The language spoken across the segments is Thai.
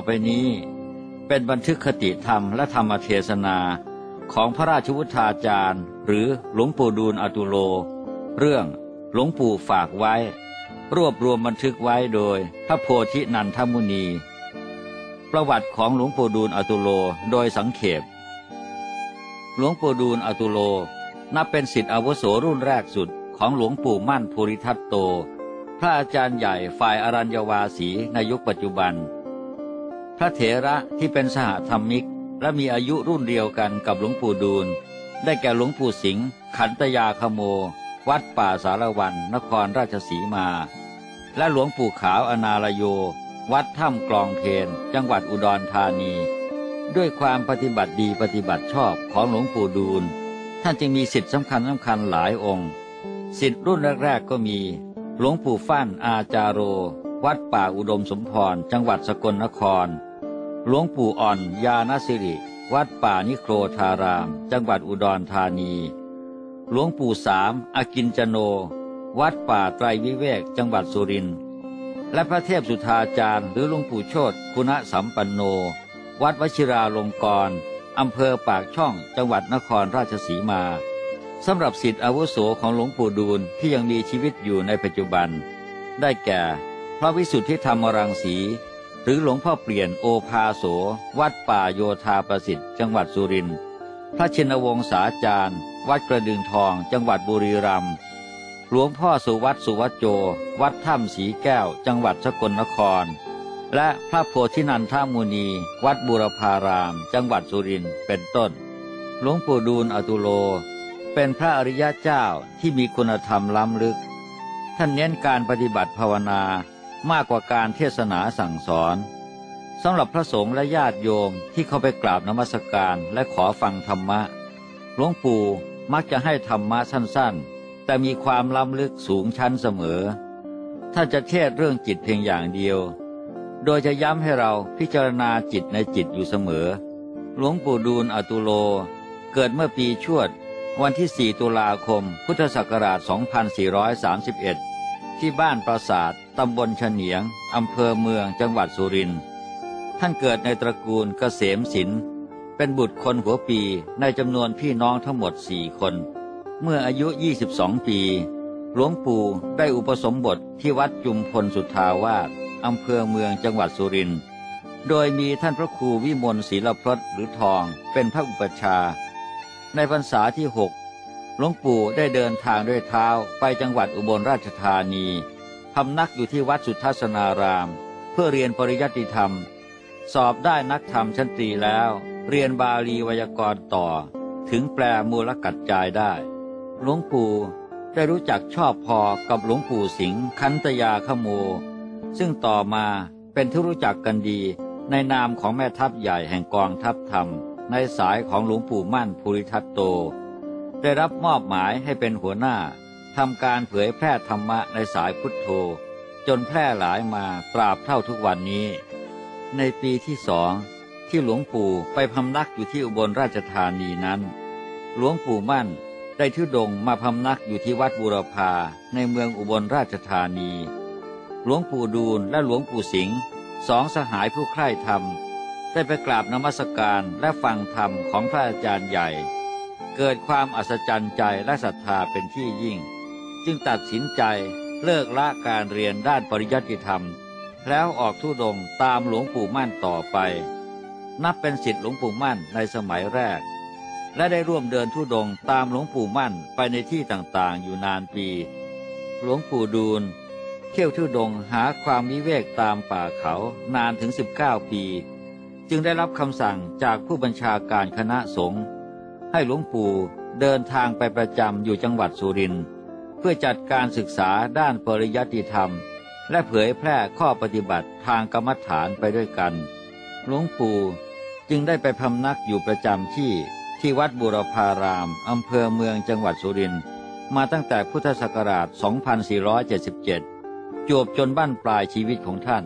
่อไปนี้ เป็นบันทึกคติธรรมและธรรมเทศนาของพระราชวุฒาจารย์ หรือหลวงปู่ดูลอตุโล เรื่องหลวงปู่ฝากไว้ รวบรวมบันทึกไว้โดยพระโพธินันทมุนี ประวัติของหลวงปู่ดูลอตุโลโดยสังเขปหลวงปู่ดูลอตุโล นับเป็นสิทธิอาวุโสรุ่นแรกสุดของหลวงปู่มั่นภูริทัตโต พระอาจารย์ใหญ่ฝ่ายอรัญญวาสีในยุคปัจจุบัน พระเถระที่เป็นสหธรรมิก และมีอายุรุ่นเดียวกันกับหลวงปู่ดูล ได้แก่หลวงปู่สิงห์ขันตยาคโม วัดป่าสารวัน นครราชสีมา และหลวงปู่ขาวอนาลโย วัดถ้ำกลองเพนจังหวัดอุดรธานี ด้วยความปฏิบัติดีปฏิบัติชอบของหลวงปู่ดูล ท่านจึงมีสิทธิสำคัญสำคัญหลายองค์ สิทธิรุ่นแรกๆก็มี หลวงปู่ฟั่นอาจาโร วัดป่าอุดมสมพรจังหวัดสกลนคร หลวงปู่อ่อนยานสิริ วัดป่านิโครธาราม จังหวัดอุดรธานี หลวงปู่สามอากินจโน วัดป่าไตรวิเวกจังหวัดสุรินทร์และพระเทพสุธาจารย์หรือหลวงปู่โชตคุณสัมปันโน วัดวชิราลงกรณ์อำเภอปากช่องจังหวัดนครราชสีมาสำหรับสิทธิอาวุโสของหลวงปู่ดูลที่ยังมีชีวิตอยู่ในปัจจุบัน ได้แก่ พระวิสุทธิธรรมรังสี หรือหลวงพ่อเปลี่ยนโอภาโส วัดป่าโยธาประสิทธิ์ จังหวัดสุรินทร์พระชินวงศาจารย์ วัดกระดึงทอง จังหวัดบุรีรัมย์หลวงพ่อสุวัตสุวัจโจ วัดถ้ำสีแก้ว จังหวัดสกลนคร และพระโพธินันทมุนี วัดบุรพาราม จังหวัดสุรินทร์เป็นต้น หลวงปู่ดูลอตุโล เป็นพระอริยะเจ้าที่มีคุณธรรมล้ำลึก ท่านเน้นการปฏิบัติภาวนา มากกว่าการเทศนาสั่งสอนสำหรับพระสงฆ์และญาติโยมที่เข้าไปกราบนมัสการและขอฟังธรรมะ หลวงปู่มักจะให้ธรรมะสั้นๆ แต่มีความล้ำลึกสูงชั้นเสมอ ถ้าจะเทศเรื่องจิตเพียงอย่างเดียว โดยจะย้ำให้เราพิจารณาจิตในจิตอยู่เสมอ หลวงปู่ดูลอตุโล เกิดเมื่อปีชวด วันที่ 4 ตุลาคม พุทธศักราช 2431 ที่บ้านปราสาทตำบลเฉนียง อำเภอเมืองจังหวัดสุรินทร์ ท่านเกิดในตระกูลเกษมศิลป์เป็นบุตรคนหัวปีในจำนวนพี่น้องทั้งหมดสี่คน เมื่ออายุ 22 ปี หลวงปู่ได้อุปสมบทที่วัดจุมพลสุทธาวาสอำเภอเมืองจังหวัดสุรินทร์ โดยมีท่านพระครูวิมลศิลพรตหรือทองเป็นพระอุปชฌาย์ในพรรษาที่หกหลวงปู่ได้เดินทางด้วยเท้าไปจังหวัดอุบลราชธานีำนักอยู่ที่วัดสุทัศนาราม เพื่อเรียนปริยัติธรรม สอบได้นักธรรมชั้นตรีแล้ว เรียนบาลีไวยากรณ์ต่อ ถึงแปลมูลกัดจายได้ หลวงปู่ได้รู้จักชอบพอกับหลวงปู่สิงห์คันตยาขโม ซึ่งต่อมาเป็นที่รู้จักกันดีในนามของแม่ทัพใหญ่แห่งกองทัพธรรม ในสายของหลวงปู่มั่นภูริทัตโต ได้รับมอบหมายให้เป็นหัวหน้า ทำการเผยแพร่ธรรมะในสายพุทโธ จนแพร่หลายมาตราบเท่าทุกวันนี้ ในปีที่สองที่หลวงปู่ไปพำนักอยู่ที่อุบลราชธานีนั้น หลวงปู่มั่นได้ทุดงมาพำนักอยู่ที่วัดบูรพาในเมืองอุบลราชธานี หลวงปู่ดูลและหลวงปู่สิงห์สองสหายผู้ใคร่ธรรม ได้ไปกราบนมัสการและฟังธรรมของพระอาจารย์ใหญ่ เกิดความอัศจรรย์ใจและศรัทธาเป็นที่ยิ่ง จึงตัดสินใจเลิกละการเรียนด้านปริยัติธรรม แล้วออกทุดงตามหลวงปู่มั่นต่อไป นับเป็นสิทธิหลวงปู่มั่นในสมัยแรก และได้ร่วมเดินทุดงตามหลวงปู่มั่นไปในที่ต่างๆ อยู่นานปี หลวงปู่ดูลเที่ยวทุดงหาความวิเวกตามป่าเขานานถึง 19 ปี จึงได้รับคำสั่งจากผู้บัญชาการคณะสงฆ์ให้หลวงปู่เดินทางไปประจำอยู่จังหวัดสุรินทร์ เพื่อจัดการศึกษาด้านปริยัติธรรม และเผยแพร่ข้อปฏิบัติทางกรรมฐานไปด้วยกัน หลวงปู่จึงได้ไปพำนักอยู่ประจำที่ที่วัดบุรพาราม อำเภอเมืองจังหวัดสุรินทร์มาตั้งแต่พุทธศักราช 2477 จวบจนบั้นปลายชีวิตของท่าน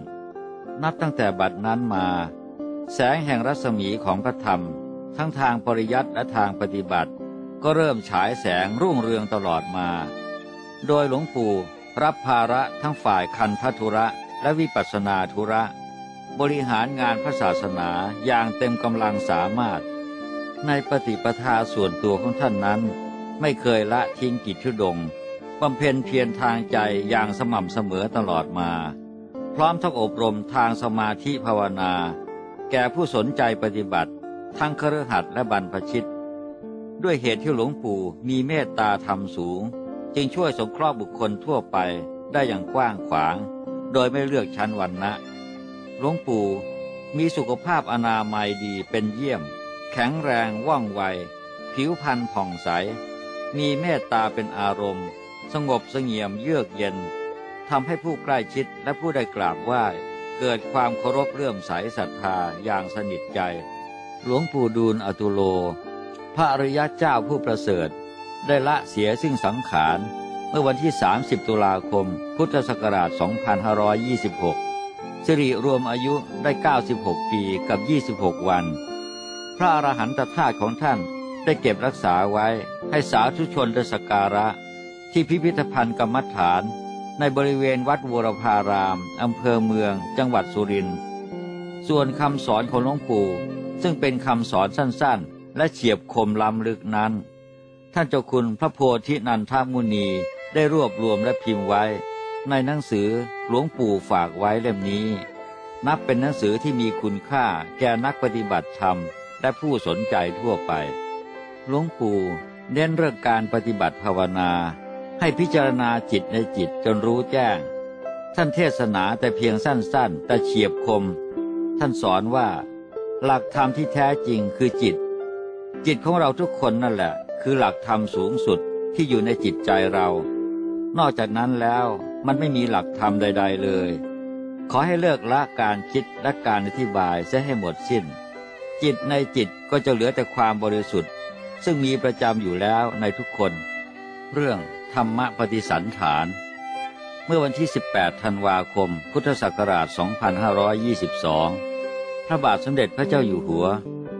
นับตั้งแต่บัดนั้นมา แสงแห่งรัศมีของพระธรรม ทั้งทางปริยัติและทางปฏิบัติ ก็เริ่มฉายแสงรุ่งเรืองตลอดมา โดยหลวงปู่รับภาระทั้งฝ่ายคันธทุระและวิปัสนาธุระ บริหารงานพระศาสนาอย่างเต็มกำลังสามารถ ในปฏิปทาส่วนตัวของท่านนั้น ไม่เคยละทิ้งกิจทุดงบำเพ็ญเพียรทางใจอย่างสม่ำเสมอตลอดมา พร้อมทั้งอบรมทางสมาธิภาวนา แก่ผู้สนใจปฏิบัติ ทั้งครหัสและบรรพชิต ด้วยเหตุที่หลวงปู่มีเมตตาธรรมสูง จึงช่วยสงเคราะห์บุคคลทั่วไปได้อย่างกว้างขวาง โดยไม่เลือกชั้นวรรณะหลวงปู่มีสุขภาพอนามัยดีเป็นเยี่ยม แข็งแรงว่องไว ผิวพรรณผ่องใส มีเมตตาเป็นอารมณ์ สงบเสงี่ยมเยือกเย็นทำให้ผู้ใกล้ชิดและผู้ได้กราบไหว้เกิดความเคารพเลื่อมใสศรัทธาอย่างสนิทใจ หลวงปู่ดูลอตุโล พระอริยะเจ้าผู้ประเสริฐ ได้ละเสียซึ่งสังขาร เมื่อวันที่ 30 ตุลาคม พุทธศักราช 2526 สิริรวมอายุได้ 96 ปีกับ 26 วัน พระอรหันตธาตุของท่านได้เก็บรักษาไว้ให้สาธุชนได้สักการะ ที่พิพิธภัณฑ์กรรมฐาน ในบริเวณวัดวรพาราม อำเภอเมือง จังหวัดสุรินทร์ส่วนคำสอนของหลวงปู่ ซึ่งเป็นคำสอนสั้นๆ และเฉียบคมล้ำลึกนั้น ท่านเจ้าคุณพระโพธินันทมุนีได้รวบรวมและพิมพ์ไว้ ในหนังสือหลวงปู่ฝากไว้เล่มนี้ นับเป็นหนังสือที่มีคุณค่าแก่นักปฏิบัติธรรม และผู้สนใจทั่วไป หลวงปู่เน้นเรื่องการปฏิบัติภาวนา ให้พิจารณาจิตในจิตจนรู้แจ้ง ท่านเทศนาแต่เพียงสั้นๆ แต่เฉียบคม ท่านสอนว่า หลักธรรมที่แท้จริงคือจิต จิตของเราทุกคนนั่นแหละ คือหลักธรรมสูงสุดที่อยู่ในจิตใจเรา นอกจากนั้นแล้วมันไม่มีหลักธรรมใด ๆเลย ขอให้เลิกละการคิดและการอธิบายเสียให้หมดสิ้น จิตในจิตก็จะเหลือแต่ความบริสุทธิ์ ซึ่งมีประจำอยู่แล้วในทุกคน เรื่องธรรมปฏิสันฐาน เมื่อวันที่ 18 ธันวาคม พุทธศักราช 2522 พระบาทสมเด็จพระเจ้าอยู่หัว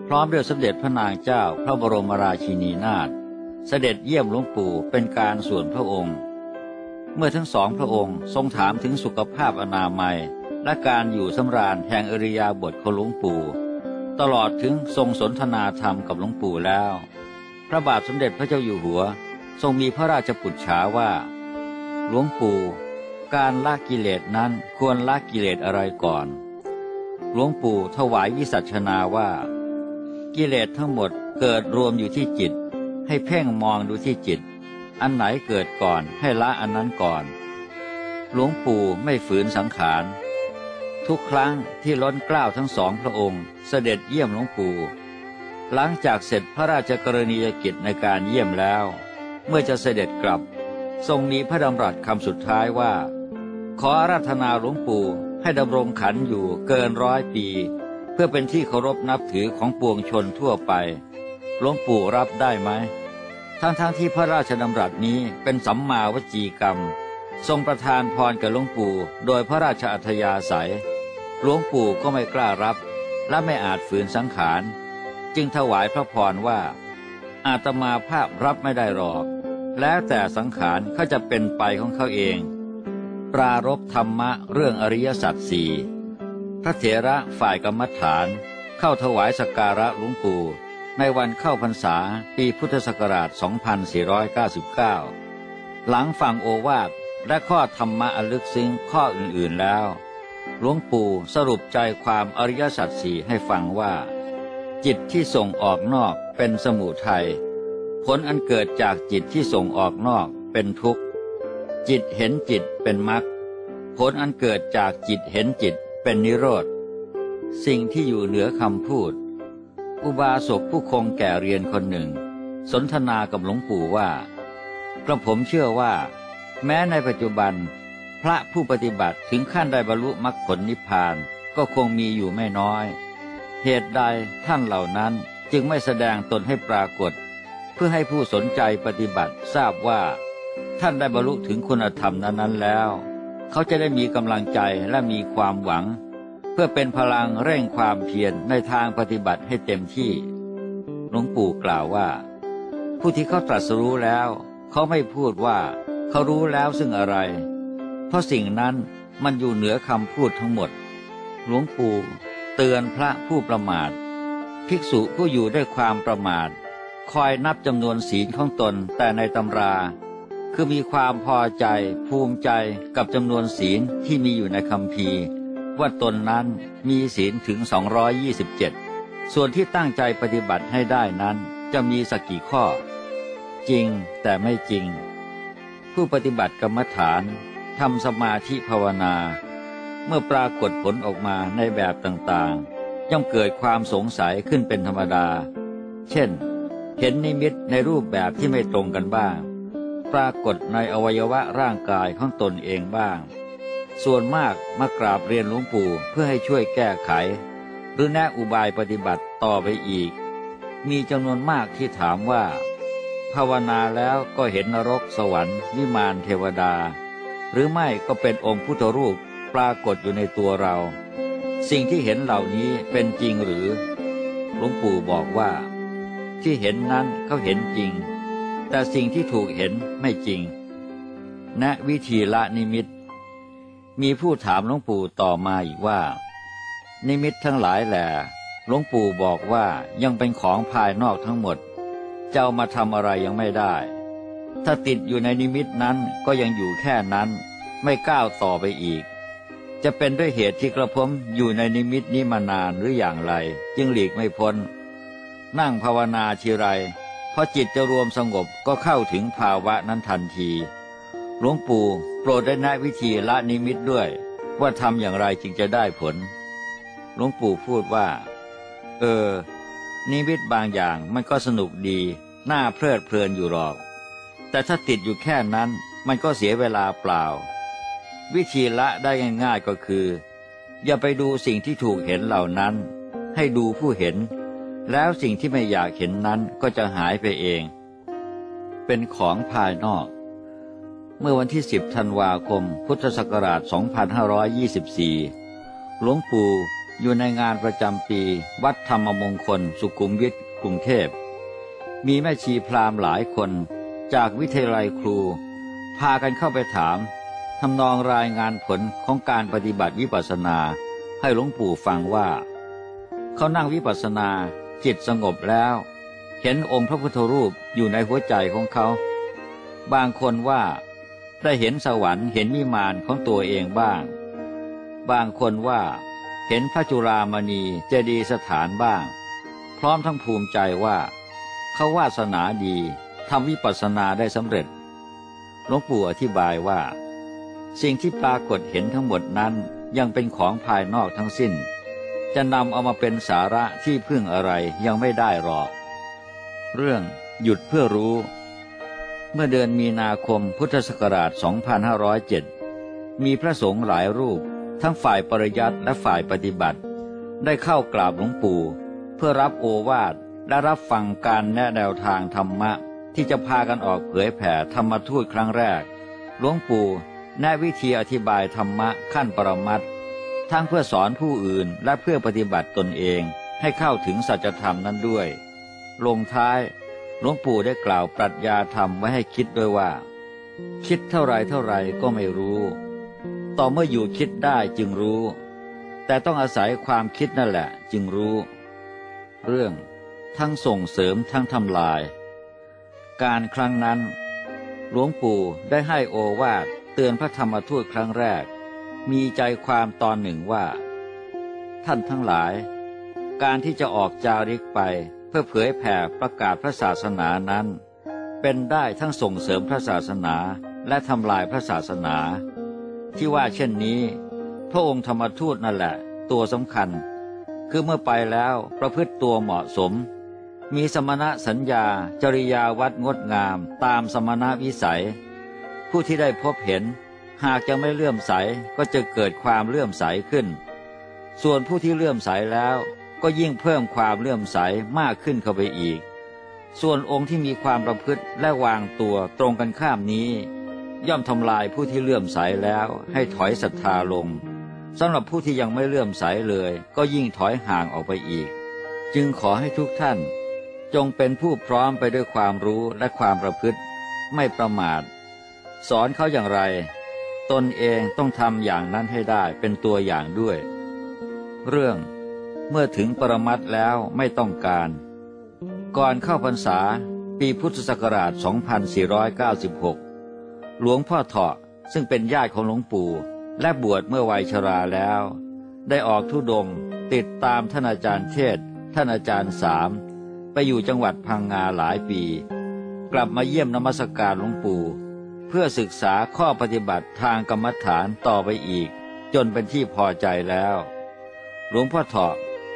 พร้อมด้วยสมเด็จพระนางเจ้าพระบรมราชินีนาถเสด็จเยี่ยมหลวงปู่เป็นการส่วนพระองค์ เมื่อทั้งสองพระองค์ทรงถามถึงสุขภาพอนามัย และการอยู่สำราญแห่งอริยาบทของหลวงปู่ ตลอดถึงทรงสนทนาธรรมกับหลวงปู่แล้ว พระบาทสมเด็จพระเจ้าอยู่หัว ทรงมีพระราชปุจฉาว่า หลวงปู่การละกิเลสนั้นควรละกิเลสอะไรก่อน หลวงปู่ถวายวิสัชนาว่า กิเลสทั้งหมดเกิดรวมอยู่ที่จิต ให้เพ่งมองดูที่จิต อันไหนเกิดก่อนให้ละอันนั้นก่อน หลวงปู่ไม่ฝืนสังขาร ทุกครั้งที่ล้นเกล้าทั้งสองพระองค์ เสด็จเยี่ยมหลวงปู่ หลังจากเสร็จพระราชกรณียกิจในการเยี่ยมแล้ว เมื่อจะเสด็จกลับ ทรงมีพระดำรัสคำสุดท้ายว่า ขออาราธนาหลวงปู่ให้ดำรงขันอยู่เกินร้อยปี เพื่อเป็นที่เคารพนับถือของปวงชนทั่วไปหลวงปู่รับได้ไหม ทั้งๆทที่พระราชดำรัสนี้เป็นสัมมาวจีกรรม ทรงประทานพรแก่หลวงปู่โดยพระราชอัธยาศัย หลวงปู่ก็ไม่กล้ารับ และไม่อาจฝืนสังขาร จึงถวายพระพรว่า อาตมาภาพรับไม่ได้หรอก แล้วแต่สังขารเขาจะเป็นไปของเขาเอง ปรารบธรรมะเรื่องอริยสัจสี่ พระเถระฝ่ายกรรมฐาน เข้าถวายสักการะหลวงปู่ในวันเข้าพรรษาปีพุทธศักราช 2499 หลังฟังโอวาทและข้อธรรมะอันลึกซึ้งข้ออื่นๆแล้ว หลวงปู่สรุปใจความอริยสัจสี่ให้ฟังว่า จิตที่ส่งออกนอกเป็นสมุทัยผลอันเกิดจากจิตที่ส่งออกนอกเป็นทุกข์ จิตเห็นจิตเป็นมรรคผลอันเกิดจากจิตเห็นจิต เป็นนิโรธ สิ่งที่อยู่เหนือคำพูด อุบาสกผู้คงแก่เรียนคนหนึ่ง สนทนากับหลวงปู่ว่ากระผมเชื่อว่า แม้ในปัจจุบัน พระผู้ปฏิบัติถึงขั้นได้บรรลุมรรคผลนิพพานก็คงมีอยู่ไม่น้อย เหตุใดท่านเหล่านั้นจึงไม่แสดงตนให้ปรากฏ เพื่อให้ผู้สนใจปฏิบัติทราบว่า ท่านได้บรรลุถึงคุณธรรมนั้นๆแล้ว เขาจะได้มีกำลังใจและมีความหวัง เพื่อเป็นพลังเร่งความเพียรในทางปฏิบัติให้เต็มที่หลวงปู่กล่าวว่า ผู้ที่เขาตรัสรู้แล้ว เขาไม่พูดว่า เขารู้แล้วซึ่งอะไร เพราะสิ่งนั้นมันอยู่เหนือคำพูดทั้งหมด หลวงปู่เตือนพระผู้ประมาท ภิกษุผู้อยู่ด้วยความประมาท คอยนับจำนวนศีลของตนแต่ในตำรา คือมีความพอใจภูมิใจกับจำนวนศีลที่มีอยู่ในคำพีว่าตนนั้นมีศีลถึง 227 ส่วนที่ตั้งใจปฏิบัติให้ได้นั้นจะมีสักกี่ข้อ จริงแต่ไม่จริง ผู้ปฏิบัติกรรมฐานทำสมาธิภาวนา เมื่อปรากฏผลออกมาในแบบต่างๆ ย่อมเกิดความสงสัยขึ้นเป็นธรรมดา เช่น เห็นนิมิตในรูปแบบที่ไม่ตรงกันบ้าง ปรากฏในอวัยวะร่างกายของตนเองบ้าง ส่วนมากมากราบเรียนหลวงปู่เพื่อให้ช่วยแก้ไข หรือแนะอุบายปฏิบัติต่อไปอีก มีจำนวนมากที่ถามว่า ภาวนาแล้วก็เห็นนรกสวรรค์วิมานเทวดา หรือไม่ก็เป็นองค์พุทธรูปปรากฏอยู่ในตัวเรา สิ่งที่เห็นเหล่านี้เป็นจริงหรือ หลวงปู่บอกว่า ที่เห็นนั้นเขาเห็นจริง แต่สิ่งที่ถูกเห็นไม่จริงณนะวิธีละนิมิต มีผู้ถามหลวงปู่ต่อมาอีกว่า นิมิตทั้งหลายแหละหลวงปู่บอกว่ายังเป็นของภายนอกทั้งหมด เจ้ามาทำอะไรยังไม่ได้ ถ้าติดอยู่ในนิมิตนั้นก็ยังอยู่แค่นั้น ไม่ก้าวต่อไปอีก จะเป็นด้วยเหตุที่กระผมอยู่ในนิมิตนี้มานานหรืออย่างไร จึงหลีกไม่พ้น นั่งภาวนาทีไร พอจิตจะรวมสงบก็เข้าถึงภาวะนั้นทันที หลวงปู่โปรดได้แนะวิธีละนิมิตด้วย ว่าทำอย่างไรจึงจะได้ผล หลวงปู่พูดว่า เออ นิมิตบางอย่างมันก็สนุกดี น่าเพลิดเพลินอยู่หรอก แต่ถ้าติดอยู่แค่นั้นมันก็เสียเวลาเปล่า วิธีละได้ง่ายๆก็คือ อย่าไปดูสิ่งที่ถูกเห็นเหล่านั้น ให้ดูผู้เห็น แล้วสิ่งที่ไม่อยากเห็นนั้นก็จะหายไปเอง เป็นของภายนอก เมื่อวันที่ 10 ธันวาคม พุทธศักราช 2524 หลวงปู่อยู่ในงานประจำปี วัดธรรมมงคล สุขุมวิทกรุงเทพ มีแม่ชีพราหมณ์หลายคนจากวิทยาลัยครู พากันเข้าไปถามทำนองรายงานผลของการปฏิบัติวิปัสสนา ให้หลวงปู่ฟังว่า เขานั่งวิปัสสนา จิตสงบแล้ว เห็นองค์พระพุทธรูปอยู่ในหัวใจของเขา บางคนว่าได้เห็นสวรรค์เห็นวิมานของตัวเองบ้าง บางคนว่าเห็นพระจุรามณีเจดีสถานบ้าง พร้อมทั้งภูมิใจว่า เขาวาสนาดีทำวิปัสสนาได้สำเร็จหลวงปู่อธิบายว่า สิ่งที่ปรากฏเห็นทั้งหมดนั้นยังเป็นของภายนอกทั้งสิ้น จะนำเอามาเป็นสาระที่พึ่งอะไรยังไม่ได้หรอก เรื่องหยุดเพื่อรู้ เมื่อเดือนมีนาคมพุทธศักราช 2507 มีพระสงฆ์หลายรูป ทั้งฝ่ายปริยัติและฝ่ายปฏิบัติ ได้เข้ากราบหลวงปู่ เพื่อรับโอวาทและรับฟังการแนะแนวทางธรรมะ ที่จะพากันออกเผยแผ่ธรรมทูตครั้งแรก หลวงปู่แนะวิธีอธิบายธรรมะขั้นปรมัต ทั้งเพื่อสอนผู้อื่นและเพื่อปฏิบัติตนเองให้เข้าถึงสัจธรรมนั้นด้วย ลงท้ายหลวงปู่ได้กล่าวปรัชญาธรรมไว้ให้คิดด้วยว่า คิดเท่าไรเท่าไรก็ไม่รู้ ต่อเมื่ออยู่คิดได้จึงรู้ แต่ต้องอาศัยความคิดนั่นแหละ จึงรู้ เรื่องทั้งส่งเสริมทั้งทำลาย การครั้งนั้น หลวงปู่ได้ให้โอวาทเตือนพระธรรมทูตครั้งแรก มีใจความตอนหนึ่งว่า ท่านทั้งหลาย การที่จะออกจาริกไปเพื่อเผยแผ่ประกาศพระศาสนานั้น เป็นได้ทั้งส่งเสริมพระศาสนาและทำลายพระศาสนา ที่ว่าเช่นนี้ พระองค์ธรรมทูตนั่นแหละ ตัวสำคัญ คือเมื่อไปแล้วประพฤติตัวเหมาะสม มีสมณะสัญญาจริยาวัดงดงามตามสมณะวิสัย ผู้ที่ได้พบเห็น หากจะไม่เลื่อมใสก็จะเกิดความเลื่อมใสขึ้น ส่วนผู้ที่เลื่อมใสแล้วก็ยิ่งเพิ่มความเลื่อมใสมากขึ้นเข้าไปอีก ส่วนองค์ที่มีความประพฤติและวางตัวตรงกันข้ามนี้ ย่อมทำลายผู้ที่เลื่อมใสแล้วให้ถอยศรัทธาลงสำหรับผู้ที่ยังไม่เลื่อมใสเลย ก็ยิ่งถอยห่างออกไปอีก จึงขอให้ทุกท่าน จงเป็นผู้พร้อมไปด้วยความรู้และความประพฤติ ไม่ประมาท สอนเขาอย่างไร ตนเองต้องทำอย่างนั้นให้ได้เป็นตัวอย่างด้วย เรื่อง เมื่อถึงปรมัตแล้วไม่ต้องการ ก่อนเข้าพรรษา ปีพุทธศักราช 2496 หลวงพ่อเถาะซึ่งเป็นญาติของหลวงปู่ และบวชเมื่อวัยชราแล้ว ได้ออกทุดงติดตามท่านอาจารย์เทศท่านอาจารย์สามไปอยู่จังหวัดพังงาหลายปี กลับมาเยี่ยมนมัสการหลวงปู่ พื่อศึกษาข้อปฏิบัติทางกรรมฐานต่อไปอีก จนเป็นที่พอใจแล้ว หลวงพ่อเถาะ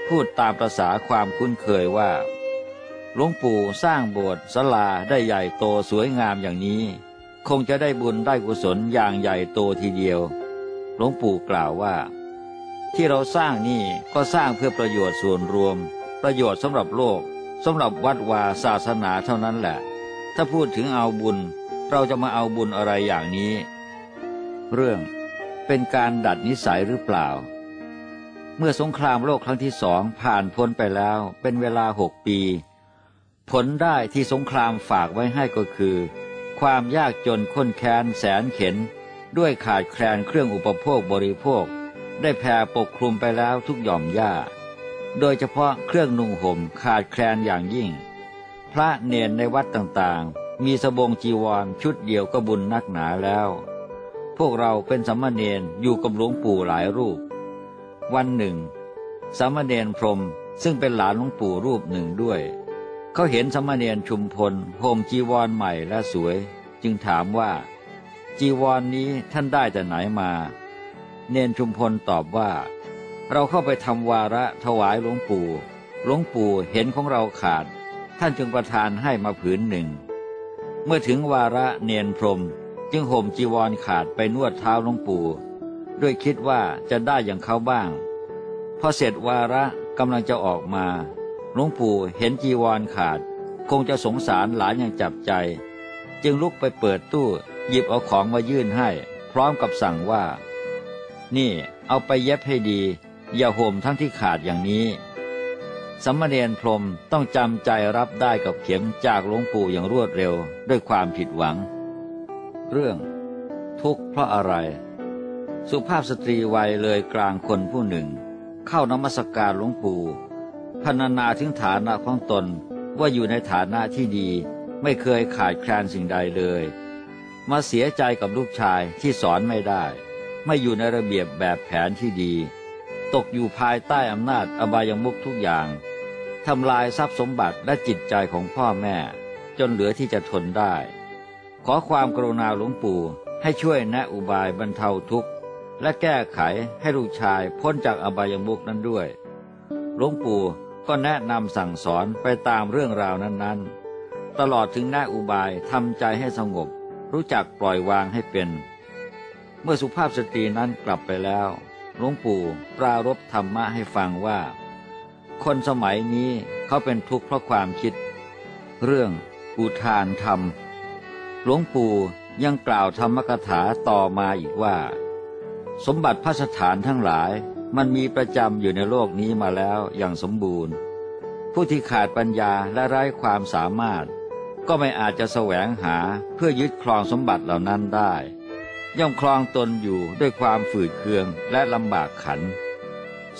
พูดตามประษาความคุ้นเคยว่า หลวงปู่สร้างโบสถ์ศาลาได้ใหญ่โตสวยงามอย่างนี้ คงจะได้บุญได้กุศลอย่างใหญ่โตทีเดียว หลวงปู่กล่าวว่า ที่เราสร้างนี่ก็สร้างเพื่อประโยชน์ส่วนรวม ประโยชน์สำหรับโลกสำหรับวัดวาศาสนาเท่านั้นแหละ ถ้าพูดถึงเอาบุญ เราจะมาเอาบุญอะไรอย่างนี้ เรื่องเป็นการดัดนิสัยหรือเปล่า เมื่อสงครามโลกครั้งที่สองผ่านพ้นไปแล้วเป็นเวลาหกปี ผลได้ที่สงครามฝากไว้ให้ก็คือ ความยากจนข้นแค้นแสนเข็น ด้วยขาดแคลนเครื่องอุปโภคบริโภค ได้แผ่ปกคลุมไปแล้วทุกหย่อมหญ้า โดยเฉพาะเครื่องนุ่งห่มขาดแคลนอย่างยิ่ง พระเนนในวัดต่างๆ มีสบงจีวรชุดเดียวก็บุญนักหนาแล้ว พวกเราเป็นสมมาเนนอยู่กับหลวงปู่หลายรูป วันหนึ่ง สมมาเนนพรมซึ่งเป็นหลานหลวงปู่รูปหนึ่งด้วย เขาเห็นสมมาเนนชุมพลห่มจีวรใหม่และสวย จึงถามว่า จีวรนนี้ท่านได้แต่ไหนมา เนนชุมพลตอบว่า เราเข้าไปทำวาระถวายหลวงปู่หลวงปู่เห็นของเราขาด ท่านจึงประทานให้มาผืนหนึ่ง เมื่อถึงวาระเนียนพรมจึงห่มจีวรขาดไปนวดเท้าหลวงปู่ ด้วยคิดว่าจะได้อย่างเขาบ้าง พอเสร็จวาระกำลังจะออกมาหลวงปู่เห็นจีวรขาด คงจะสงสารหลานอย่างจับใจ จึงลุกไปเปิดตู้หยิบเอาของมายื่นให้ พร้อมกับสั่งว่า นี่เอาไปเย็บให้ดี อย่าห่มทั้งที่ขาดอย่างนี้ สมมาเนรพรมต้องจำใจรับได้กับเข็มจากหลวงปู่อย่างรวดเร็วด้วยความผิดหวัง เรื่อง ทุกข์เพราะอะไร สุภาพสตรีวัยเลยกลางคนผู้หนึ่ง เข้านมัสการหลวงปู่พรรณนาถึงฐานะของตนว่าอยู่ในฐานะที่ดี ไม่เคยขาดแคลนสิ่งใดเลย มาเสียใจกับลูกชายที่สอนไม่ได้ ไม่อยู่ในระเบียบแบบแผนที่ดี ตกอยู่ภายใต้อำนาจอบายมุกทุกอย่าง ทำลายทรัพย์สมบัติและจิตใจของพ่อแม่ จนเหลือที่จะทนได้ ขอความกรุณาหลวงปู่ให้ช่วยแนะอุบายบรรเทาทุกข์ และแก้ไขให้ลูกชายพ้นจากอบายมุกนั้นด้วย หลวงปู่ก็แนะนำสั่งสอนไปตามเรื่องราวนั้นๆ ตลอดถึงแนะอุบายทำใจให้สงบ รู้จักปล่อยวางให้เป็น เมื่อสุภาพสตรีนั้นกลับไปแล้ว หลวงปู่ปรารบธรรมะให้ฟังว่า คนสมัยนี้เขาเป็นทุกข์เพราะความคิด เรื่องอุทานธรรม หลวงปู่ยังกล่าวธรรมกถาต่อมาอีกว่า สมบัติพระสถานทั้งหลายมันมีประจำอยู่ในโลกนี้มาแล้วอย่างสมบูรณ์ ผู้ที่ขาดปัญญาและไร้ความสามารถ ก็ไม่อาจจะแสวงหาเพื่อยึดครองสมบัติเหล่านั้นได้ ย่อมคลองตนอยู่ด้วยความฝืดเคืองและลำบากขัน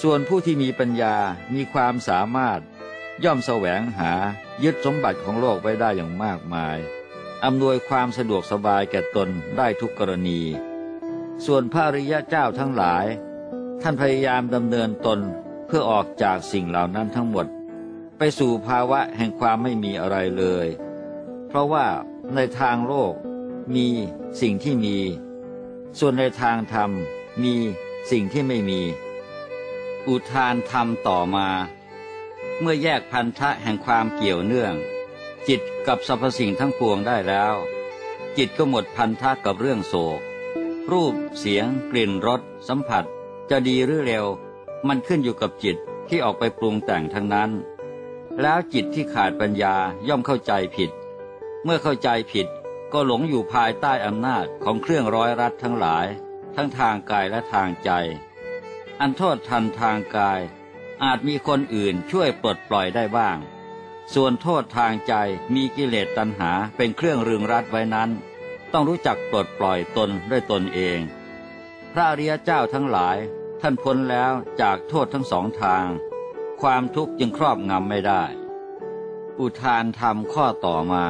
ส่วนผู้ที่มีปัญญา มีความสามารถ ย่อมแสวงหายึดสมบัติของโลกไว้ได้อย่างมากมาย อำนวยความสะดวกสบายแก่ตนได้ทุกกรณี ส่วนพระริยะเจ้าทั้งหลาย ท่านพยายามดำเนินตนเพื่อออกจากสิ่งเหล่านั้นทั้งหมด ไปสู่ภาวะแห่งความไม่มีอะไรเลย เพราะว่าในทางโลกมีสิ่งที่มี ส่วนในทางธรรมมีสิ่งที่ไม่มี อุทานธรรมต่อมา เมื่อแยกพันธะแห่งความเกี่ยวเนื่อง จิตกับสรรพสิ่งทั้งปวงได้แล้ว จิตก็หมดพันธะกับเรื่องโศก รูปเสียง กลิ่นรสสัมผัส จะดีหรือเร็ว มันขึ้นอยู่กับจิตที่ออกไปปรุงแต่งทั้งนั้น แล้วจิตที่ขาดปัญญาย่อมเข้าใจผิด เมื่อเข้าใจผิดก็หลงอยู่ภายใต้อำนาจของเครื่องร้อยรัดทั้งหลาย ทั้งทางกายและทางใจ อันโทษทันทางกาย อาจมีคนอื่นช่วยปลดปล่อยได้บ้าง ส่วนโทษทางใจมีกิเลสตัณหาเป็นเครื่องรึงรัดไว้นั้น ต้องรู้จักปลดปล่อยตนด้วยตนเอง พระอริยเจ้าทั้งหลายท่านพ้นแล้วจากโทษทั้งสองทาง ความทุกข์จึงครอบงำไม่ได้ อุทานธรรมข้อต่อมา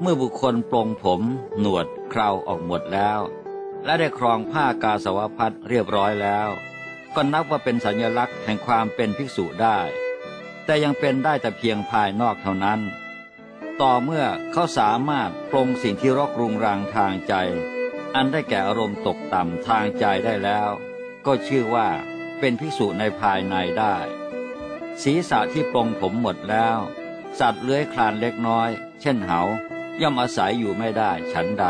เมื่อบุคคลปลงผม หนวดเคราออกหมดแล้ว และได้ครองผ้ากาสาวพัดเรียบร้อยแล้ว ก็นับว่าเป็นสัญลักษณ์แห่งความเป็นภิกษุได้ แต่ยังเป็นได้แต่เพียงภายนอกเท่านั้น ต่อเมื่อเขาสามารถปรงสิ่งที่รกรุงรังทางใจ อันได้แก่อารมณ์ตกต่ำทางใจได้แล้ว ก็ชื่อว่าเป็นภิกษุในภายในได้ ศีรษะที่ปรงผมหมดแล้ว สัตว์เลื้อยคลานเล็กน้อย เช่นเหาย่อมอาศัยอยู่ไม่ได้ฉันใด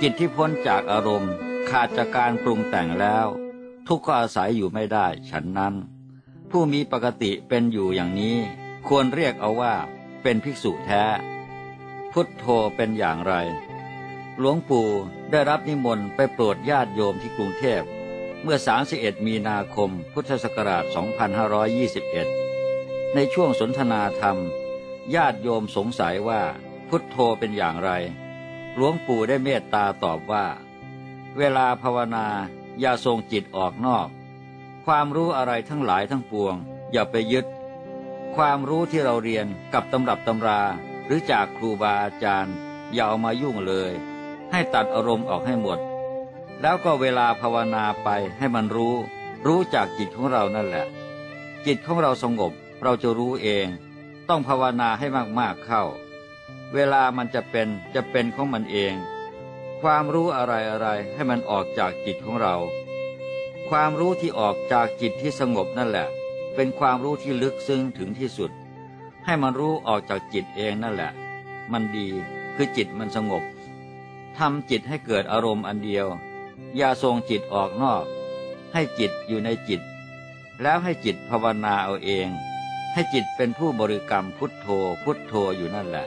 จิตที่พ้นจากอารมณ์ขาดจากการปรุงแต่งแล้ว ทุกข์ก็อาศัยอยู่ไม่ได้ฉันนั้น ผู้มีปกติเป็นอยู่อย่างนี้ ควรเรียกเอาว่า เป็นภิกษุแท้ พุทโธเป็นอย่างไร หลวงปู่ได้รับนิมนต์ไปโปรดญาติโยมที่กรุงเทพ เมื่อ 31 มีนาคม พุทธศักราช 2521 ในช่วงสนทนาธรรม ญาติโยมสงสัยว่า พุทโธเป็นอย่างไร หลวงปู่ได้เมตตาตอบว่า เวลาภาวนา อย่าทรงจิตออกนอก ความรู้อะไรทั้งหลายทั้งปวง อย่าไปยึด ความรู้ที่เราเรียนกับตำรับตำรา หรือจากครูบาอาจารย์ อย่าเอามายุ่งเลย ให้ตัดอารมณ์ออกให้หมด แล้วก็เวลาภาวนาไปให้มันรู้ รู้จากจิตของเรานั่นแหละ จิตของเราสงบเราจะรู้เอง ต้องภาวนาให้มากๆเข้า เวลามันจะเป็นจะเป็นของมันเอง ความรู้อะไรอะไรให้มันออกจากจิตของเรา ความรู้ที่ออกจากจิตที่สงบนั่นแหละ เป็นความรู้ที่ลึกซึ้งถึงที่สุด ให้มันรู้ออกจากจิตเองนั่นแหละ มันดีคือจิตมันสงบทำจิตให้เกิดอารมณ์อันเดียว อย่าทรงจิตออกนอก ให้จิตอยู่ในจิต แล้วให้จิตภาวนาเอาเอง ให้จิตเป็นผู้บริกรรมพุทโธพุทโธอยู่นั่นแหละ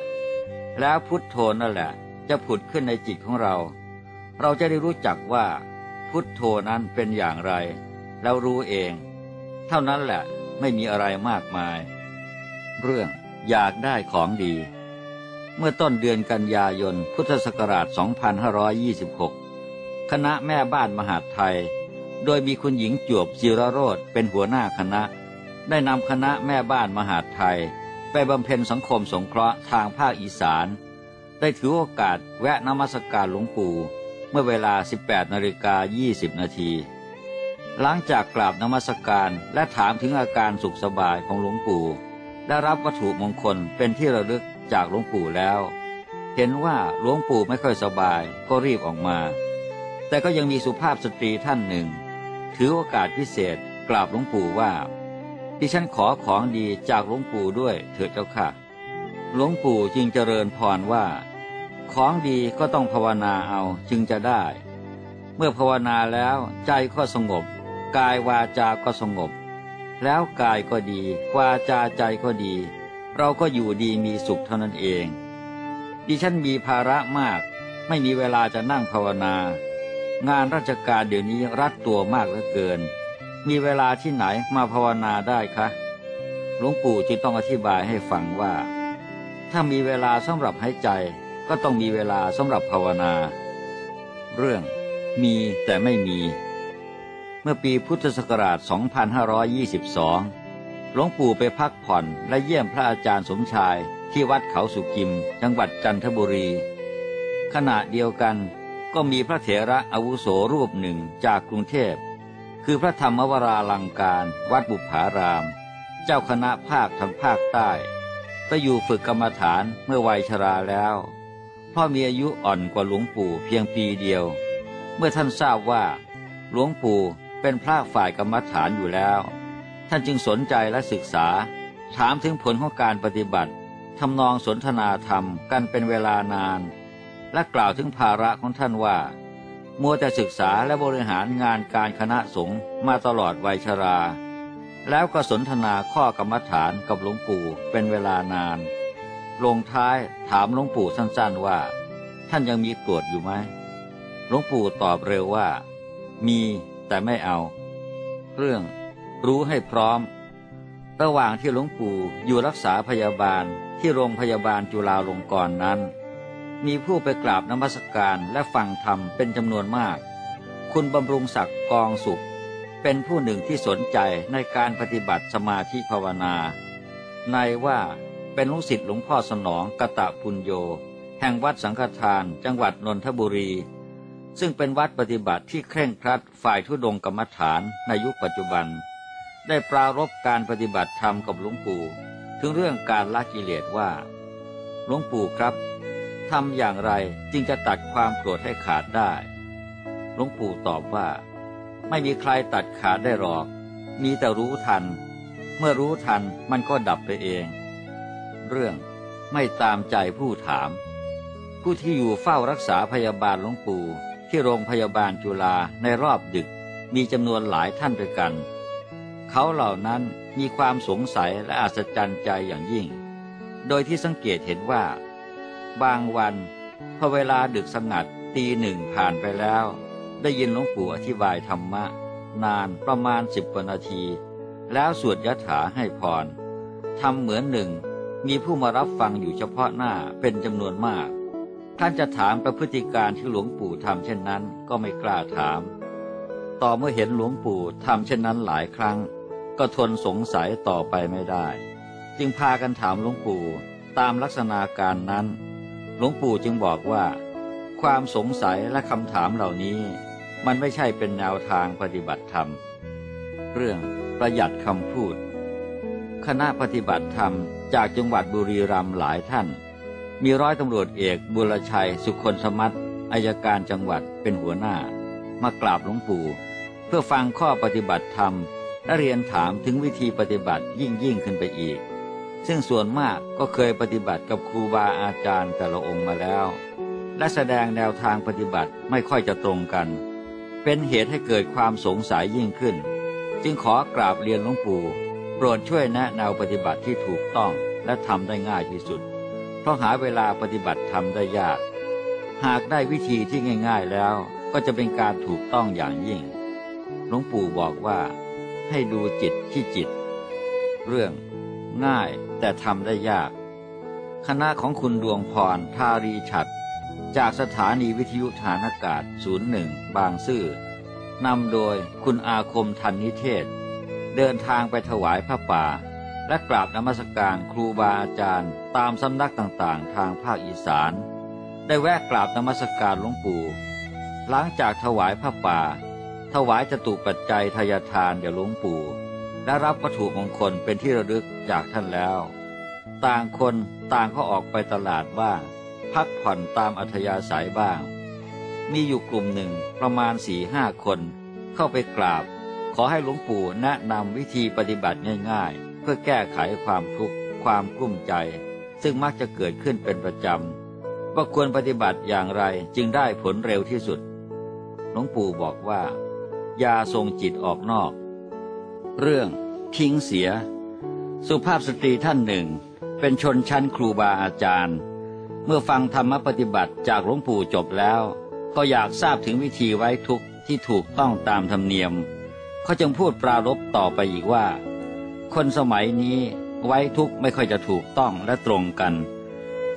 แล้วพุทโธนั่นแหละ จะผุดขึ้นในจิตของเรา เราจะได้รู้จักว่า พุทโธนั้นเป็นอย่างไร แล้วรู้เอง เท่านั้นแหละไม่มีอะไรมากมาย เรื่องอยากได้ของดี เมื่อต้นเดือนกันยายนพุทธศักราช 2526 คณะแม่บ้านมหาดไทย โดยมีคุณหญิงจวบจิรโรธเป็นหัวหน้าคณะ ได้นำคณะแม่บ้านมหาดไทย ไปบำเพ็ญสังคมสงเคราะห์ทางภาคอีสาน ได้ถือโอกาสแวะนมัสการหลวงปู่ เมื่อเวลา 18นาฬิกา20 นาที หลังจากกราบนมัสการและถามถึงอาการสุขสบายของหลวงปู่ ได้รับวัตถุมงคลเป็นที่ระลึกจากหลวงปู่แล้ว เห็นว่าหลวงปู่ไม่ค่อยสบายก็รีบออกมา แต่ก็ยังมีสุภาพสตรีท่านหนึ่ง ถือโอกาสพิเศษกราบหลวงปู่ว่าดิฉันขอของดีจากหลวงปู่ด้วยเถิดเจ้าค่ะ หลวงปู่จึงเจริญพรว่า ของดีก็ต้องภาวนาเอาจึงจะได้ เมื่อภาวนาแล้วใจก็สงบ กายวาจาก็สงบ แล้วกายก็ดี วาจาใจก็ดี เราก็อยู่ดีมีสุขเท่านั้นเอง ดิฉันมีภาระมาก ไม่มีเวลาจะนั่งภาวนา งานราชการเดี๋ยวนี้รัดตัวมากเหลือเกิน มีเวลาที่ไหนมาภาวนาได้คะหลวงปู่จึงต้องอธิบายให้ฟังว่า ถ้ามีเวลาสำหรับหายใจ ก็ต้องมีเวลาสำหรับภาวนา เรื่องมีแต่ไม่มี เมื่อปีพุทธศักราช 2522 หลวงปู่ไปพักผ่อนและเยี่ยมพระอาจารย์สมชายที่วัดเขาสุกิม จังหวัดจันทบุรี ขณะเดียวกันก็มีพระเถระอาวุโสรูปหนึ่งจากกรุงเทพ คือพระธรรมวราลังการ วัดบุพาราม เจ้าคณะภาคทางภาคใต้ ไปอยู่ฝึกกรรมฐานเมื่อวัยชราแล้ว พ่อมีอายุอ่อนกว่าหลวงปู่เพียงปีเดียว เมื่อท่านทราบว่า หลวงปู่เป็นพระฝ่ายกรรมฐานอยู่แล้ว ท่านจึงสนใจและศึกษา ถามถึงผลของการปฏิบัติทำนองสนทนาธรรมกันเป็นเวลานาน และกล่าวถึงภาระของท่านว่า มัวแต่ศึกษาและบริหารงานการคณะสงฆ์มาตลอดวัยชรา แล้วก็สนทนาข้อกรรมฐานกับหลวงปู่เป็นเวลานาน ลงท้ายถามหลวงปู่สั้นๆว่า ท่านยังมีกรวดอยู่ไหมหลวงปู่ตอบเร็วว่า มีแต่ไม่เอา เรื่องรู้ให้พร้อม ระหว่างที่หลวงปู่อยู่รักษาพยาบาลที่โรงพยาบาลจุฬาลงกรณ์นั้น มีผู้ไปกราบนมัสการและฟังธรรมเป็นจำนวนมาก คุณบำรุงศักดิ์กองสุข เป็นผู้หนึ่งที่สนใจในการปฏิบัติสมาธิภาวนา ในว่า เป็นลูกศิษย์หลวงพ่อสนองกะตะพุญโย แห่งวัดสังฆทาน จังหวัดนนทบุรี ซึ่งเป็นวัดปฏิบัติที่เคร่งครัดฝ่ายทุดงกรรมฐานในยุคปัจจุบัน ได้ปรารบการปฏิบัติธรรมกับหลวงปู่ ถึงเรื่องการละกิเลสว่าหลวงปู่ครับทำอย่างไรจึงจะตัดความโกรธให้ขาดได้หลวงปู่ตอบว่า ไม่มีใครตัดขาดได้หรอก มีแต่รู้ทัน เมื่อรู้ทันมันก็ดับไปเอง เรื่อง ไม่ตามใจผู้ถาม ผู้ที่อยู่เฝ้ารักษาพยาบาลหลวงปู่ที่โรงพยาบาลจุฬาในรอบดึกมีจำนวนหลายท่านด้วยกัน เขาเหล่านั้นมีความสงสัยและอัศจรรย์ใจอย่างยิ่ง โดยที่สังเกตเห็นว่า บางวันพอเวลาดึกสงัดตีหนึ่งผ่านไปแล้ว ได้ยินหลวงปู่อธิบายธรรมะ นานประมาณสิบกว่านาที แล้วสวดยถาให้พรทำเหมือนหนึ่ง มีผู้มารับฟังอยู่เฉพาะหน้าเป็นจำนวนมาก ท่านจะถามประพฤติการที่หลวงปู่ทำเช่นนั้นก็ไม่กล้าถาม ต่อเมื่อเห็นหลวงปู่ทำเช่นนั้นหลายครั้ง ก็ทนสงสัยต่อไปไม่ได้ จึงพากันถามหลวงปู่ตามลักษณะการนั้น หลวงปู่จึงบอกว่า ความสงสัยและคำถามเหล่านี้ มันไม่ใช่เป็นแนวทางปฏิบัติธรรม เรื่องประหยัดคำพูด คณะปฏิบัติธรรม จากจังหวัดบุรีรัมย์หลายท่าน มีร้อยตำรวจเอกบุรชัยสุคนสมัตอายการจังหวัดเป็นหัวหน้า มากราบหลวงปู่ เพื่อฟังข้อปฏิบัติธรรมและเรียนถามถึงวิธีปฏิบัติยิ่งยิ่งขึ้นไปอีก ซึ่งส่วนมากก็เคยปฏิบัติกับครูบาอาจารย์แต่ละองค์มาแล้ว และแสดงแนวทางปฏิบัติไม่ค่อยจะตรงกัน เป็นเหตุให้เกิดความสงสัยยิ่งขึ้น จึงขอกราบเรียนหลวงปู่ โปรดช่วยแนะแนวปฏิบัติที่ถูกต้องและทำได้ง่ายที่สุด เพราะหาเวลาปฏิบัติทำได้ยาก หากได้วิธีที่ง่าย ๆแล้วก็จะเป็นการถูกต้องอย่างยิ่ง หลวงปู่บอกว่า ให้ดูจิตที่จิต เรื่อง ง่ายแต่ทำได้ยาก คณะของคุณดวงพรทารีฉัดจากสถานีวิทยุฐานอากาศ 01 บางซื่อนำโดยคุณอาคมทันนิเทศ เดินทางไปถวายพระป่า และกราบนมัสการครูบาอาจารย์ตามสำนักต่างๆ ทางภาคอีสาน ได้แวะกราบนมัสการหลวงปู่ หลังจากถวายพระป่า ถวายจตุปัจจัยทายทานแด่หลวงปู่ และรับวัตถุมงคลเป็นที่ระลึกจากท่านแล้ว ต่างคนต่างก็ออกไปตลาดบ้างพักผ่อนตามอัธยาศัยบ้าง มีอยู่กลุ่มหนึ่งประมาณสี่ห้าคน เข้าไปกราบ ขอให้หลวงปู่แนะนำวิธีปฏิบัติง่ายๆ เพื่อแก้ไขความทุกข์ความกลุ้มใจ ซึ่งมักจะเกิดขึ้นเป็นประจำว่าควรปฏิบัติอย่างไรจึงได้ผลเร็วที่สุด หลวงปู่บอกว่า ยาทรงจิตออกนอก เรื่องทิ้งเสีย สุภาพสตรีท่านหนึ่ง เป็นชนชั้นครูบาอาจารย์ เมื่อฟังธรรมปฏิบัติจากหลวงปู่จบแล้ว ก็อยากทราบถึงวิธีไว้ทุกข์ที่ถูกต้องตามธรรมเนียม เขาจึงพูดปรารบต่อไปอีกว่า คนสมัยนี้ไว้ทุกข์ไม่ค่อยจะถูกต้องและตรงกัน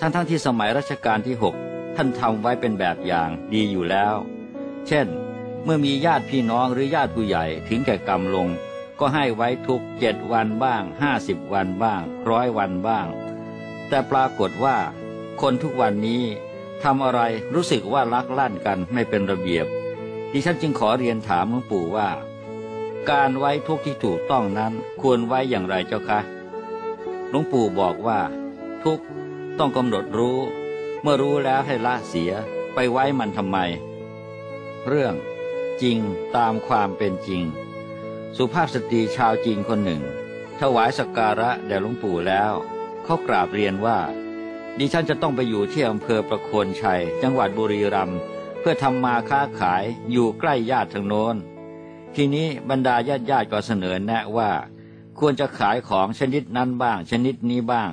ทั้งทั้งที่สมัยรัชกาลที่หกท่านทำไว้เป็นแบบอย่างดีอยู่แล้ว เช่น เมื่อมีญาติพี่น้องหรือญาติผู้ใหญ่ถึงแก่กรรมลง ก็ให้ไว้ทุกเจ็ดวันบ้างห้าสิบวันบ้างร้อยวันบ้าง แต่ปรากฏว่า คนทุกวันนี้ทำอะไรรู้สึกว่าลักลั่นกันไม่เป็นระเบียบดิฉันจึงขอเรียนถามหลวงปู่ว่า การไว้ทุกที่ถูกต้องนั้นควรไว้อย่างไรเจ้าคะหลวงปู่บอกว่า ทุกต้องกำหนดรู้ เมื่อรู้แล้วให้ละเสียไปไว้มันทำไม เรื่องจริงตามความเป็นจริง สุภาพสตรีชาวจีนคนหนึ่ง ถวายสักการะแด่หลวงปู่แล้ว เขากราบเรียนว่า ดิฉันจะต้องไปอยู่ที่อำเภอประโคนชัย จังหวัดบุรีรัมย์เพื่อทำมาค้าขายอยู่ใกล้ญาติทางโน้น ทีนี้บรรดาญาติญาติก็เสนอแนะว่า ควรจะขายของชนิดนั้นบ้าง ชนิดนี้บ้าง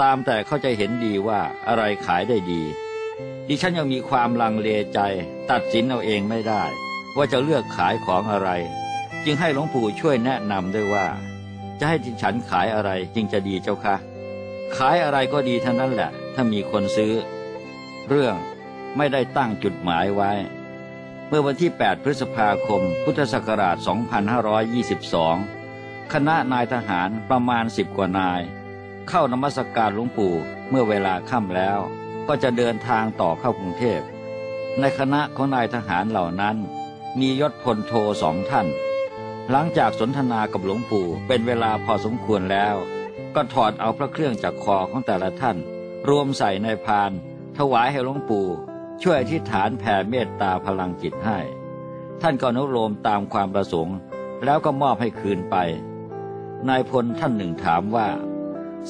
ตามแต่เขาจะเห็นดีว่าอะไรขายได้ดี ดิฉันยังมีความลังเลใจตัดสินเอาเองไม่ได้ ว่าจะเลือกขายของอะไร จึงให้หลวงปู่ช่วยแนะนำด้วยว่า จะให้ฉันขายอะไรจึงจะดีเจ้าคะขายอะไรก็ดีเทั้งนั้นแหละ ถ้ามีคนซื้อ เรื่องไม่ได้ตั้งจุดหมายไว้ เมื่อวันที่ 8 พฤษภาคม พุทธศักราช 2522 คณะนายทหารประมาณสิบกว่านาย เข้านมัสการหลวงปู่เมื่อเวลาค่ำแล้ว ก็จะเดินทางต่อเข้ากรุงเทพ ในคณะของนายทหารเหล่านั้น มียศพลโทสองท่าน หลังจากสนทนากับหลวงปู่เป็นเวลาพอสมควรแล้ว ก็ถอดเอาพระเครื่องจากคอของแต่ละท่าน รวมใส่ในพาน ถวายให้หลวงปู่ ช่วยอธิษฐานแผ่เมตตาพลังจิตให้ ท่านก็นุโลมตามความประสงค์ แล้วก็มอบให้คืนไป นายพลท่านหนึ่งถามว่า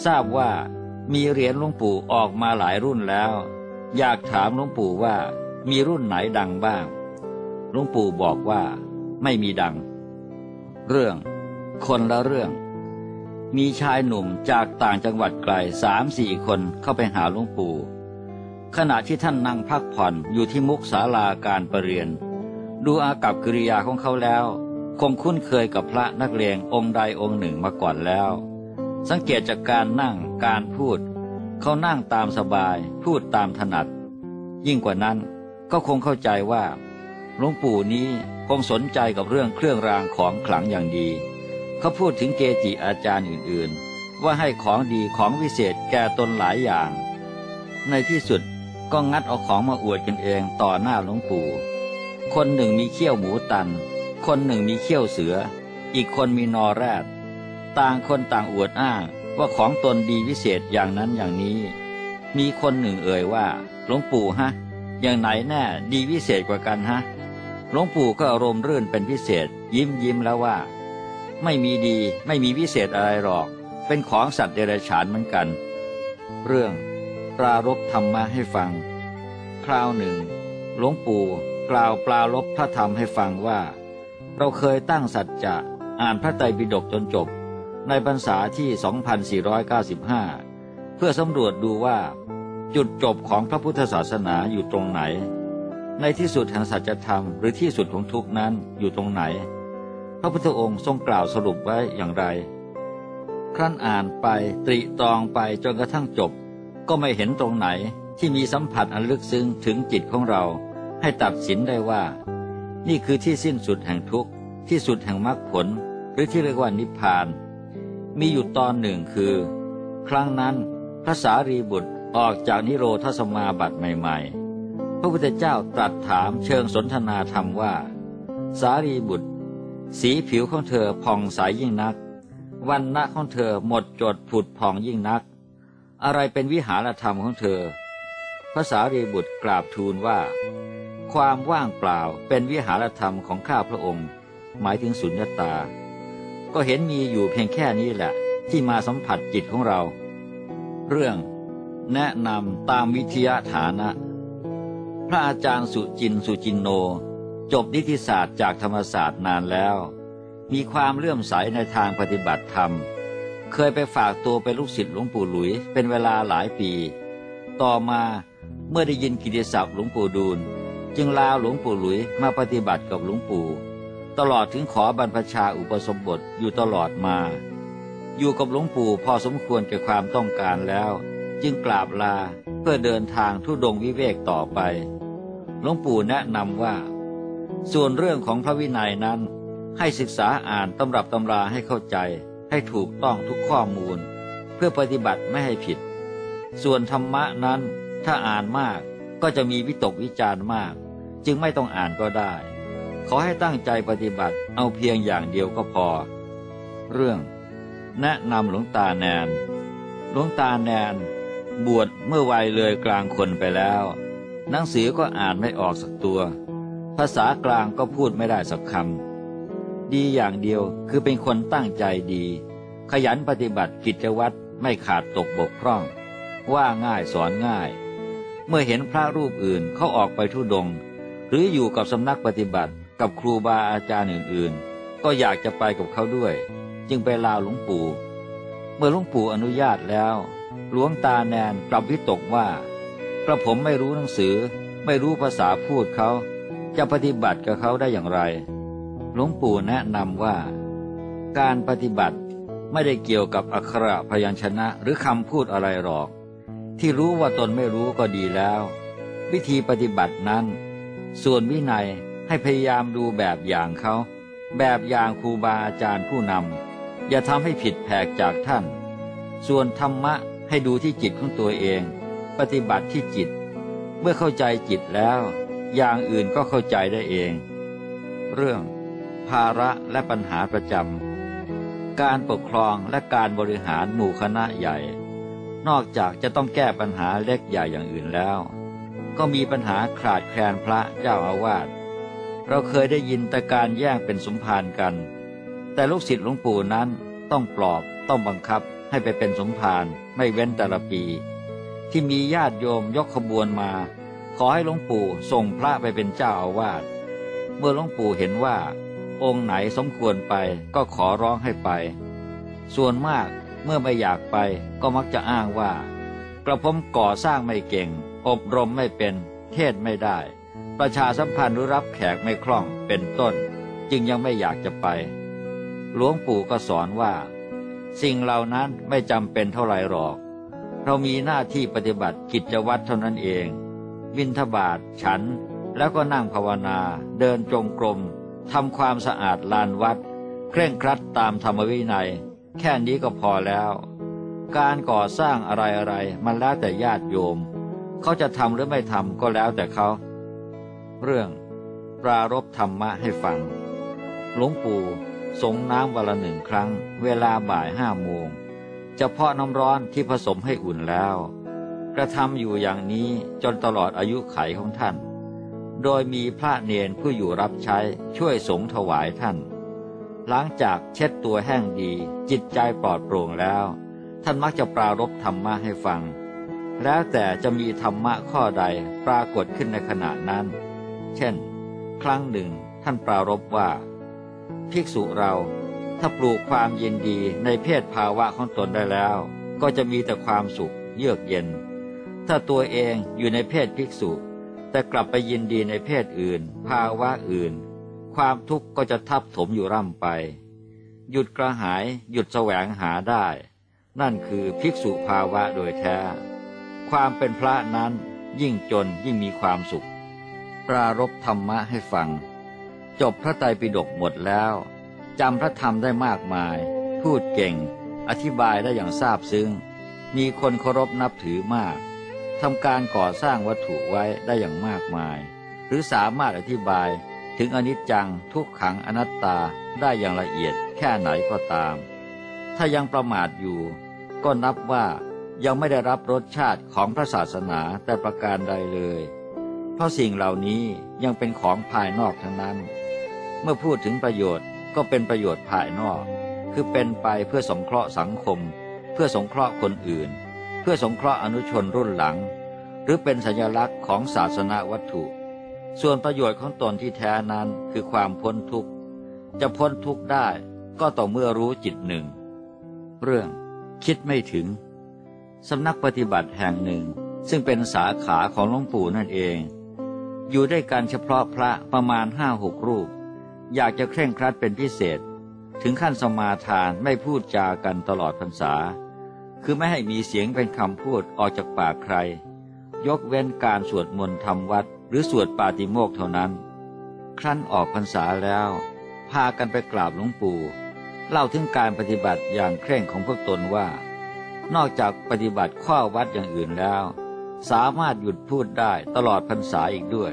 ทราบว่ามีเหรียญหลวงปู่ออกมาหลายรุ่นแล้ว อยากถามหลวงปู่ว่ามีรุ่นไหนดังบ้างหลวงปู่บอกว่า ไม่มีดัง เรื่อง คนละเรื่อง มีชายหนุ่มจากต่างจังหวัดไกลสามสี่คนเข้าไปหาหลวงปู่ ขณะที่ท่านนั่งพักผ่อนอยู่ที่มุกศาลาการประเรียน ดูอากับกิริยาของเขาแล้ว คงคุ้นเคยกับพระนักเลงองค์ใดองค์หนึ่งมาก่อนแล้ว สังเกตจากการนั่งการพูด เขานั่งตามสบาย พูดตามถนัด ยิ่งกว่านั้นก็คงเข้าใจว่าหลวงปู่นี้คงสนใจกับเรื่องเครื่องรางของขลังอย่างดี เขาพูดถึงเกจิอาจารย์อื่นๆ ว่าให้ของดีของวิเศษแก่ตนหลายอย่าง ในที่สุด ก็งัดเอาของมาอวดกันเองต่อหน้าหลวงปู่ คนหนึ่งมีเขี้ยวหมูตัน คนหนึ่งมีเขี้ยวเสือ อีกคนมีนอแรด ต่างคนต่างอวดอ้างว่าของตนดีวิเศษอย่างนั้นอย่างนี้ มีคนหนึ่งเอ่ยว่า หลวงปู่ฮะ อย่างไหนแน่ดีวิเศษกว่ากันฮะ หลวงปู่ก็อารมณ์รื่นเป็นพิเศษ ยิ้มยิ้มแล้วว่า ไม่มีดีไม่มีวิเศษอะไรหรอก เป็นของสัตว์เดรัจฉานเหมือนกัน เรื่อง ปรารบธรรมะให้ฟัง คราวหนึ่ง หลวงปู่กล่าวปลารบพระธรรมให้ฟังว่า เราเคยตั้งสัจจะอ่านพระไตรปิฎกจนจบ ในพรรษาที่ 2495 เพื่อสำรวจดูว่า จุดจบของพระพุทธศาสนาอยู่ตรงไหน ในที่สุดแห่งสัจธรรมหรือที่สุดของทุกนั้นอยู่ตรงไหน พระพุทธองค์ทรงกล่าวสรุปไว้อย่างไร ครั้นอ่านไปตรีตรองไปจนกระทั่งจบ ก็ไม่เห็นตรงไหนที่มีสัมผัสอันลึกซึ้งถึงจิตของเรา ให้ตัดสินได้ว่า นี่คือที่สิ้นสุดแห่งทุกข์ที่สุดแห่งมรรคผล หรือที่เรียกว่านิพพาน มีอยู่ตอนหนึ่งคือ ครั้งนั้นพระสารีบุตรออกจากนิโรธสมาบัติใหม่ ๆ พระพุทธเจ้าตรัสถามเชิงสนทนาธรรมว่า สารีบุตร สีผิวของเธอผ่องใสยยิ่งนักวันณะของเธอหมดจดผุดผ่องยิ่งนัก อะไรเป็นวิหารธรรมของเธอพระสารีบุตรกราบทูลว่า ความว่างเปล่าเป็นวิหารธรรมของข้าพระองค์ หมายถึงสุญญตา ก็เห็นมีอยู่เพียงแค่นี้แหละ ที่มาสัมผัสจิตของเรา เรื่อง แนะนำตามวิทยาฐานะ พระอาจารย์สุจินสุจินโน จบนิติศาสตร์จากธรรมศาสตร์นานแล้ว มีความเลื่อมใสในทางปฏิบัติธรรม เคยไปฝากตัวเป็นลูกศิษย์หลวงปู่หลุย เป็นเวลาหลายปี ต่อมาเมื่อได้ยินกิติศัพท์หลวงปู่ดูล จึงลาหลวงปู่หลุยมาปฏิบัติกับหลวงปู่ ตลอดถึงขอบรรพชาอุปสมบทอยู่ตลอดมา อยู่กับหลวงปู่พอสมควรแก่ความต้องการแล้ว จึงกราบลาเพื่อเดินทางทุดงวิเวกต่อไป หลวงปู่แนะนำว่า ส่วนเรื่องของพระวินัยนั้นให้ศึกษาอ่านตำรับตำราให้เข้าใจ ให้ถูกต้องทุกข้อมูล เพื่อปฏิบัติไม่ให้ผิด ส่วนธรรมะนั้นถ้าอ่านมากก็จะมีวิตกวิจารณ์มาก จึงไม่ต้องอ่านก็ได้ ขอให้ตั้งใจปฏิบัติเอาเพียงอย่างเดียวก็พอ เรื่อง แนะนำหลวงตาแนนหลวงตาแนน บวชเมื่อวัยเลยกลางคนไปแล้ว หนังสือก็อ่านไม่ออกสักตัว ภาษากลางก็พูดไม่ได้สักคำ ดีอย่างเดียวคือเป็นคนตั้งใจดี ขยันปฏิบัติกิจวัตรไม่ขาดตกบกพร่อง ว่าง่ายสอนง่าย เมื่อเห็นพระรูปอื่นเขาออกไปทุดงค์หรืออยู่กับสำนักปฏิบัติกับครูบาอาจารย์อื่นๆ ก็อยากจะไปกับเขาด้วย จึงไปลาหลวงปู่ เมื่อหลวงปู่อนุญาตแล้ว หลวงตาแนนกลับวิตกว่ากระผมไม่รู้หนังสือ ไม่รู้ภาษาพูดเขา จะปฏิบัติกับเขาได้อย่างไร หลวงปู่แนะนำว่า การปฏิบัติไม่ได้เกี่ยวกับอักขระพยัญชนะหรือคำพูดอะไรหรอก ที่รู้ว่าตนไม่รู้ก็ดีแล้ว วิธีปฏิบัตินั้น ส่วนวินัยให้พยายามดูแบบอย่างเขา แบบอย่างครูบาอาจารย์ผู้นำอย่าทำให้ผิดแผกจากท่าน ส่วนธรรมะให้ดูที่จิตของตัวเอง ปฏิบัติที่จิต เมื่อเข้าใจจิตแล้ว อย่างอื่นก็เข้าใจได้เอง เรื่อง ภาระและปัญหาประจำ การปกครองและการบริหารหมู่คณะใหญ่ นอกจากจะต้องแก้ปัญหาเล็กใหญ่อย่างอื่นแล้ว ก็มีปัญหาขาดแคลนพระเจ้าอาวาส เราเคยได้ยินแต่การแย่งเป็นสมภารกัน แต่ลูกศิษย์หลวงปู่นั้นต้องปลอบต้องบังคับให้ไปเป็นสมภารไม่เว้นแต่ละปี ที่มีญาติโยมยกขบวนมา ขอให้หลวงปู่ส่งพระไปเป็นเจ้าอาวาส เมื่อหลวงปู่เห็นว่า องค์ไหนสมควรไปก็ขอร้องให้ไป ส่วนมากเมื่อไม่อยากไปก็มักจะอ้างว่า กระผมก่อสร้างไม่เก่ง อบรมไม่เป็น เทศไม่ได้ ประชาสัมพันธ์หรือรับแขกไม่คล่องเป็นต้น จึงยังไม่อยากจะไป หลวงปู่ก็สอนว่า สิ่งเหล่านั้นไม่จำเป็นเท่าไรหรอก เรามีหน้าที่ปฏิบัติกิจวัตรเท่านั้นเอง วินทบาทฉันแล้วก็นั่งภาวนา เดินจงกรม ทำความสะอาดลานวัด เคร่งครัดตามธรรมวินัย แค่นี้ก็พอแล้ว การก่อสร้างอะไรอะไรมันแล้วแต่ญาติโยม เขาจะทำหรือไม่ทำก็แล้วแต่เขา เรื่องปรารบธรรมะให้ฟัง หลวงปู่สงน้ำวันละหนึ่งครั้ง เวลาบ่ายห้าโมงเฉพาะน้ำร้อนที่ผสมให้อุ่นแล้ว กระทำอยู่อย่างนี้จนตลอดอายุไขของท่าน โดยมีพระเนนผู้อยู่รับใช้ช่วยสงถวายท่าน หลังจากเช็ดตัวแห้งดี จิตใจปลอดโปร่งแล้ว ท่านมักจะปรารบธรรมะให้ฟัง แล้วแต่จะมีธรรมะข้อใดปรากฏขึ้นในขณะนั้น เช่น ครั้งหนึ่งท่านปรารบว่า ภิกษุเราถ้าปลูกความยินดีในเพศภาวะของตนได้แล้ว ก็จะมีแต่ความสุขเยือกเย็น ถ้าตัวเองอยู่ในเพศภิกษุ แต่กลับไปยินดีในเพศอื่น ภาวะอื่น ความทุกข์ก็จะทับถมอยู่ร่ำไป หยุดกระหาย หยุดแสวงหาได้ นั่นคือภิกษุภาวะโดยแท้ ความเป็นพระนั้นยิ่งจนยิ่งมีความสุข ปรารบธรรมะให้ฟัง จบพระไตรปิฎกหมดแล้วจำพระธรรมได้มากมาย พูดเก่ง อธิบายได้อย่างทราบซึ้ง มีคนเคารพนับถือมาก ทำการก่อสร้างวัตถุไว้ได้อย่างมากมาย หรือสามารถอธิบายถึงอนิจจังทุกขังอนัตตาได้อย่างละเอียดแค่ไหนก็ตาม ถ้ายังประมาทอยู่ ก็นับว่ายังไม่ได้รับรสชาติของพระศาสนาแต่ประการใดเลย เพราะสิ่งเหล่านี้ยังเป็นของภายนอกทั้งนั้น เมื่อพูดถึงประโยชน์ก็เป็นประโยชน์ภายนอก คือเป็นไปเพื่อสงเคราะห์สังคม เพื่อสงเคราะห์คนอื่น เพื่อสงเคราะห์อนุชนรุ่นหลัง หรือเป็นสัญลักษณ์ของศาสนาวัตถุ ส่วนประโยชน์ของตนที่แท้นั้นคือความพ้นทุกข์ จะพ้นทุกข์ได้ก็ต่อเมื่อรู้จิตหนึ่ง เรื่องคิดไม่ถึง สำนักปฏิบัติแห่งหนึ่ง ซึ่งเป็นสาขาของหลวงปู่นั่นเอง อยู่ได้กันเฉพาะพระประมาณห้าหกรูป อยากจะเคร่งครัดเป็นพิเศษ ถึงขั้นสมาทานไม่พูดจากันตลอดพรรษา คือไม่ให้มีเสียงเป็นคำพูดออกจากปากใคร ยกเว้นการสวดมนต์ทำวัด หรือสวดปาติโมกเท่านั้น ครั้นออกพรรษาแล้ว พากันไปกราบหลวงปู่เล่าถึงการปฏิบัติอย่างเคร่งของพวกตนว่า นอกจากปฏิบัติข้อวัดอย่างอื่นแล้ว สามารถหยุดพูดได้ตลอดพรรษาอีกด้วย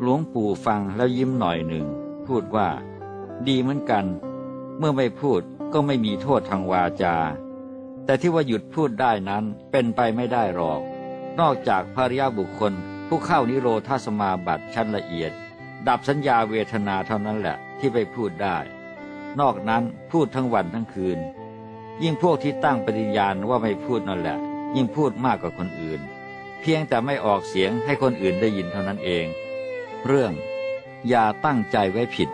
หลวงปู่ฟังแล้วยิ้มหน่อยหนึ่ง พูดว่า ดีเหมือนกัน เมื่อไม่พูดก็ไม่มีโทษทางวาจา แต่ที่ว่าหยุดพูดได้นั้นเป็นไปไม่ได้หรอก นอกจากภริยาบุคคล ผู้เข้านิโรธาสมาบัติชั้นละเอียด ดับสัญญาเวทนาเท่านั้นแหละที่ไปพูดได้ นอกนั้นพูดทั้งวันทั้งคืน ยิ่งพวกที่ตั้งปฏิญาณว่าไม่พูดนั่นแหละ ยิ่งพูดมากกว่าคนอื่น เพียงแต่ไม่ออกเสียงให้คนอื่นได้ยินเท่านั้นเอง เรื่อง อย่าตั้งใจไว้ผิด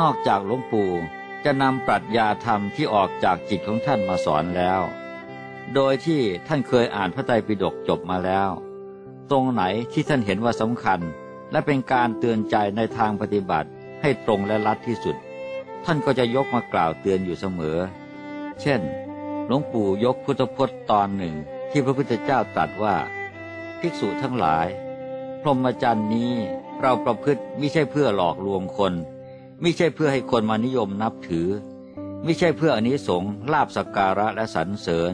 นอกจากหลวงปู่ จะนำปรัชญาธรรมที่ออกจากจิตของท่านมาสอนแล้ว โดยที่ท่านเคยอ่านพระไตรปิฎกจบมาแล้ว ตรงไหนที่ท่านเห็นว่าสำคัญ และเป็นการเตือนใจในทางปฏิบัติให้ตรงและรัดที่สุด ท่านก็จะยกมากล่าวเตือนอยู่เสมอ เช่น หลวงปู่ยกพุทธพจน์ตอนหนึ่งที่พระพุทธเจ้าตรัสว่า ภิกษุทั้งหลาย พรหมจรรย์นี้เราประพฤติไม่ใช่เพื่อหลอกลวงคน ไม่ใช่เพื่อให้คนมานิยมนับถือ ไม่ใช่เพื่ออนิสงส์ลาบสักการะและสรรเสริญ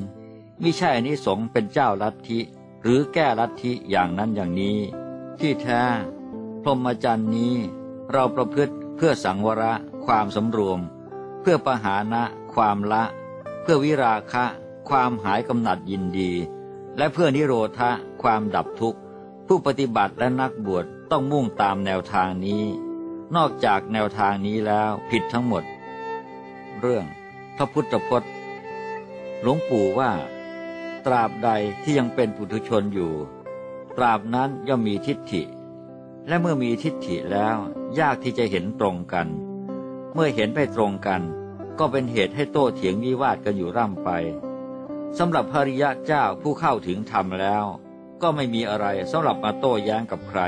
ไม่ใช่อนิสงส์เป็นเจ้าลัทธิหรือแก้ลัทธิอย่างนั้นอย่างนี้ ที่แท้พรหมจรรย์นี้ เราประพฤติเพื่อสังวระความสำรวม เพื่อปหานะ ความละ เพื่อวิราคะ ความหายกำหนัดยินดี และเพื่อนิโรธะความดับทุกข์ ผู้ปฏิบัติและนักบวชต้องมุ่งตามแนวทางนี้ นอกจากแนวทางนี้แล้วผิดทั้งหมด เรื่อง พระพุทธพจน์ หลวงปู่ว่า ตราบใดที่ยังเป็นปุถุชนอยู่ ตราบนั้นย่อมมีทิฏฐิ และเมื่อมีทิฏฐิแล้ว ยากที่จะเห็นตรงกัน เมื่อเห็นไปตรงกัน ก็เป็นเหตุให้โต้เถียงวิวาทกันอยู่ร่ำไปสำหรับภริยะเจ้าผู้เข้าถึงธรรมแล้ว ก็ไม่มีอะไรสำหรับมาโต้แย้งกับใคร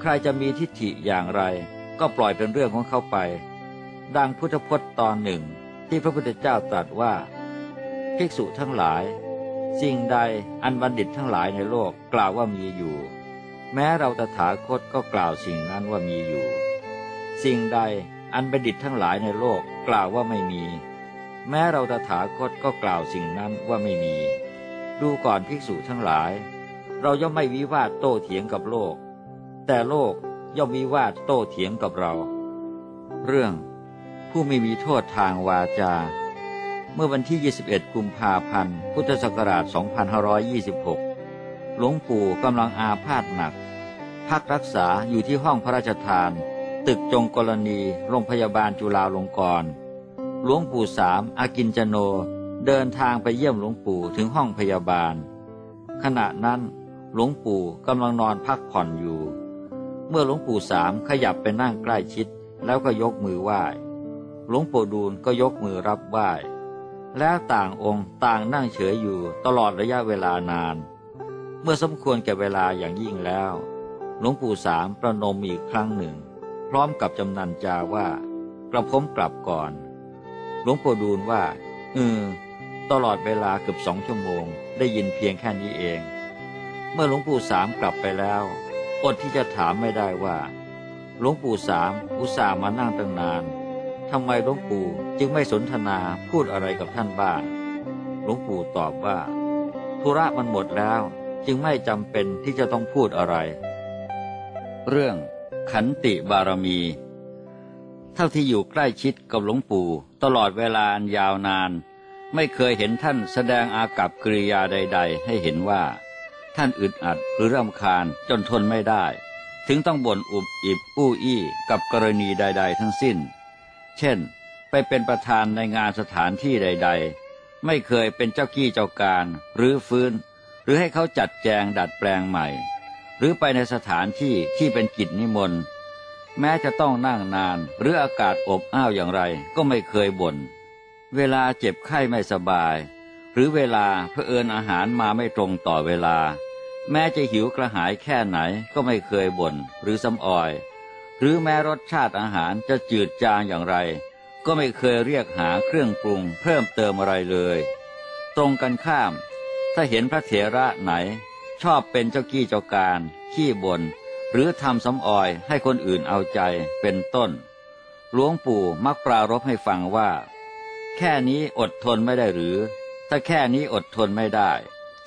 ใครจะมีทิฏฐิอย่างไร ก็ปล่อยเป็นเรื่องของเขาไป ดังพุทธพจน์ตอนหนึ่งที่พระพุทธเจ้าตรัสว่าภิกษุทั้งหลาย สิ่งใดอันบัณฑิตทั้งหลายในโลกกล่าวว่ามีอยู่ แม้เราตถาคตก็กล่าวสิ่งนั้นว่ามีอยู่ สิ่งใดอันบัณฑิตทั้งหลายในโลกกล่าวว่าไม่มี แม้เราตถาคตก็กล่าวสิ่งนั้นว่าไม่มี ดูก่อนภิกษุทั้งหลาย เราย่อมไม่วิวาทโต้เถียงกับโลก แต่โลก ย่อมวิวาทโต้เถียงกับเรา เรื่องผู้ไม่มีโทษทางวาจา เมื่อวันที่ 21 กุมภาพันธ์ พุทธศักราช 2526 หลวงปู่กำลังอาพาธหนัก พักรักษาอยู่ที่ห้องพระราชทาน ตึกจงกรณี โรงพยาบาลจุฬาลงกรณ์ หลวงปู่สามอากินจโน เดินทางไปเยี่ยมหลวงปู่ถึงห้องพยาบาล ขณะนั้นหลวงปู่กำลังนอนพักผ่อนอยู่ เมื่อหลวงปู่สามขยับไปนั่งใกล้ชิด แล้วก็ยกมือไหว้ หลวงปู่ดูลก็ยกมือรับไหว้ แล้วต่างองค์ต่างนั่งเฉยอยู่ตลอดระยะเวลานาน เมื่อสมควรแก่เวลาอย่างยิ่งแล้ว หลวงปู่สามประนมอีกครั้งหนึ่ง พร้อมกับจำนันจาว่ากระผมกลับก่อน หลวงปู่ดูลว่าเออตลอดเวลาเกือบสองชั่วโมง ได้ยินเพียงแค่นี้เอง เมื่อหลวงปู่สามกลับไปแล้ว อดที่จะถามไม่ได้ว่า หลวงปู่สามอุตส่าห์มานั่งตั้งนานทำไมหลวงปู่จึงไม่สนทนาพูดอะไรกับท่านบ้าง หลวงปู่ตอบว่า ธุระมันหมดแล้วจึงไม่จำเป็นที่จะต้องพูดอะไร เรื่องขันติบารมี เท่าที่อยู่ใกล้ชิดกับหลวงปู่ตลอดเวลายาวนาน ไม่เคยเห็นท่านแสดงอากับกิริยาใด ๆ ให้เห็นว่า ท่านอึดอัดหรือรำคาญจนทนไม่ได้ ถึงต้องบ่นอุบอิบอู้อี้กับกรณีใด ๆ ทั้งสิ้น เช่น ไปเป็นประธานในงานสถานที่ใด ๆ ไม่เคยเป็นเจ้ากี้เจ้าการหรือฟื้น หรือให้เขาจัดแจงดัดแปลงใหม่ หรือไปในสถานที่ที่เป็นกิจนิมนต์แม้จะต้องนั่งนานหรืออากาศอบอ้าวอย่างไรก็ไม่เคยบน่นเวลาเจ็บไข้ไม่สบาย หรือเวลาเผอิญอาหารมาไม่ตรงต่อเวลา แม้จะหิวกระหายแค่ไหนก็ไม่เคยบ่นหรือซ้ำออย หรือแม้รสชาติอาหารจะจืดจางอย่างไร ก็ไม่เคยเรียกหาเครื่องปรุงเพิ่มเติมอะไรเลย ตรงกันข้าม ถ้าเห็นพระเถระไหน ชอบเป็นเจ้ากี้เจ้าการ ขี้บน่นหรือทำสำออยให้คนอื่นเอาใจเป็นต้นหลวงปู่มักปรารบให้ฟังว่า แค่นี้อดทนไม่ได้หรือ ถ้าแค่นี้อดทนไม่ได้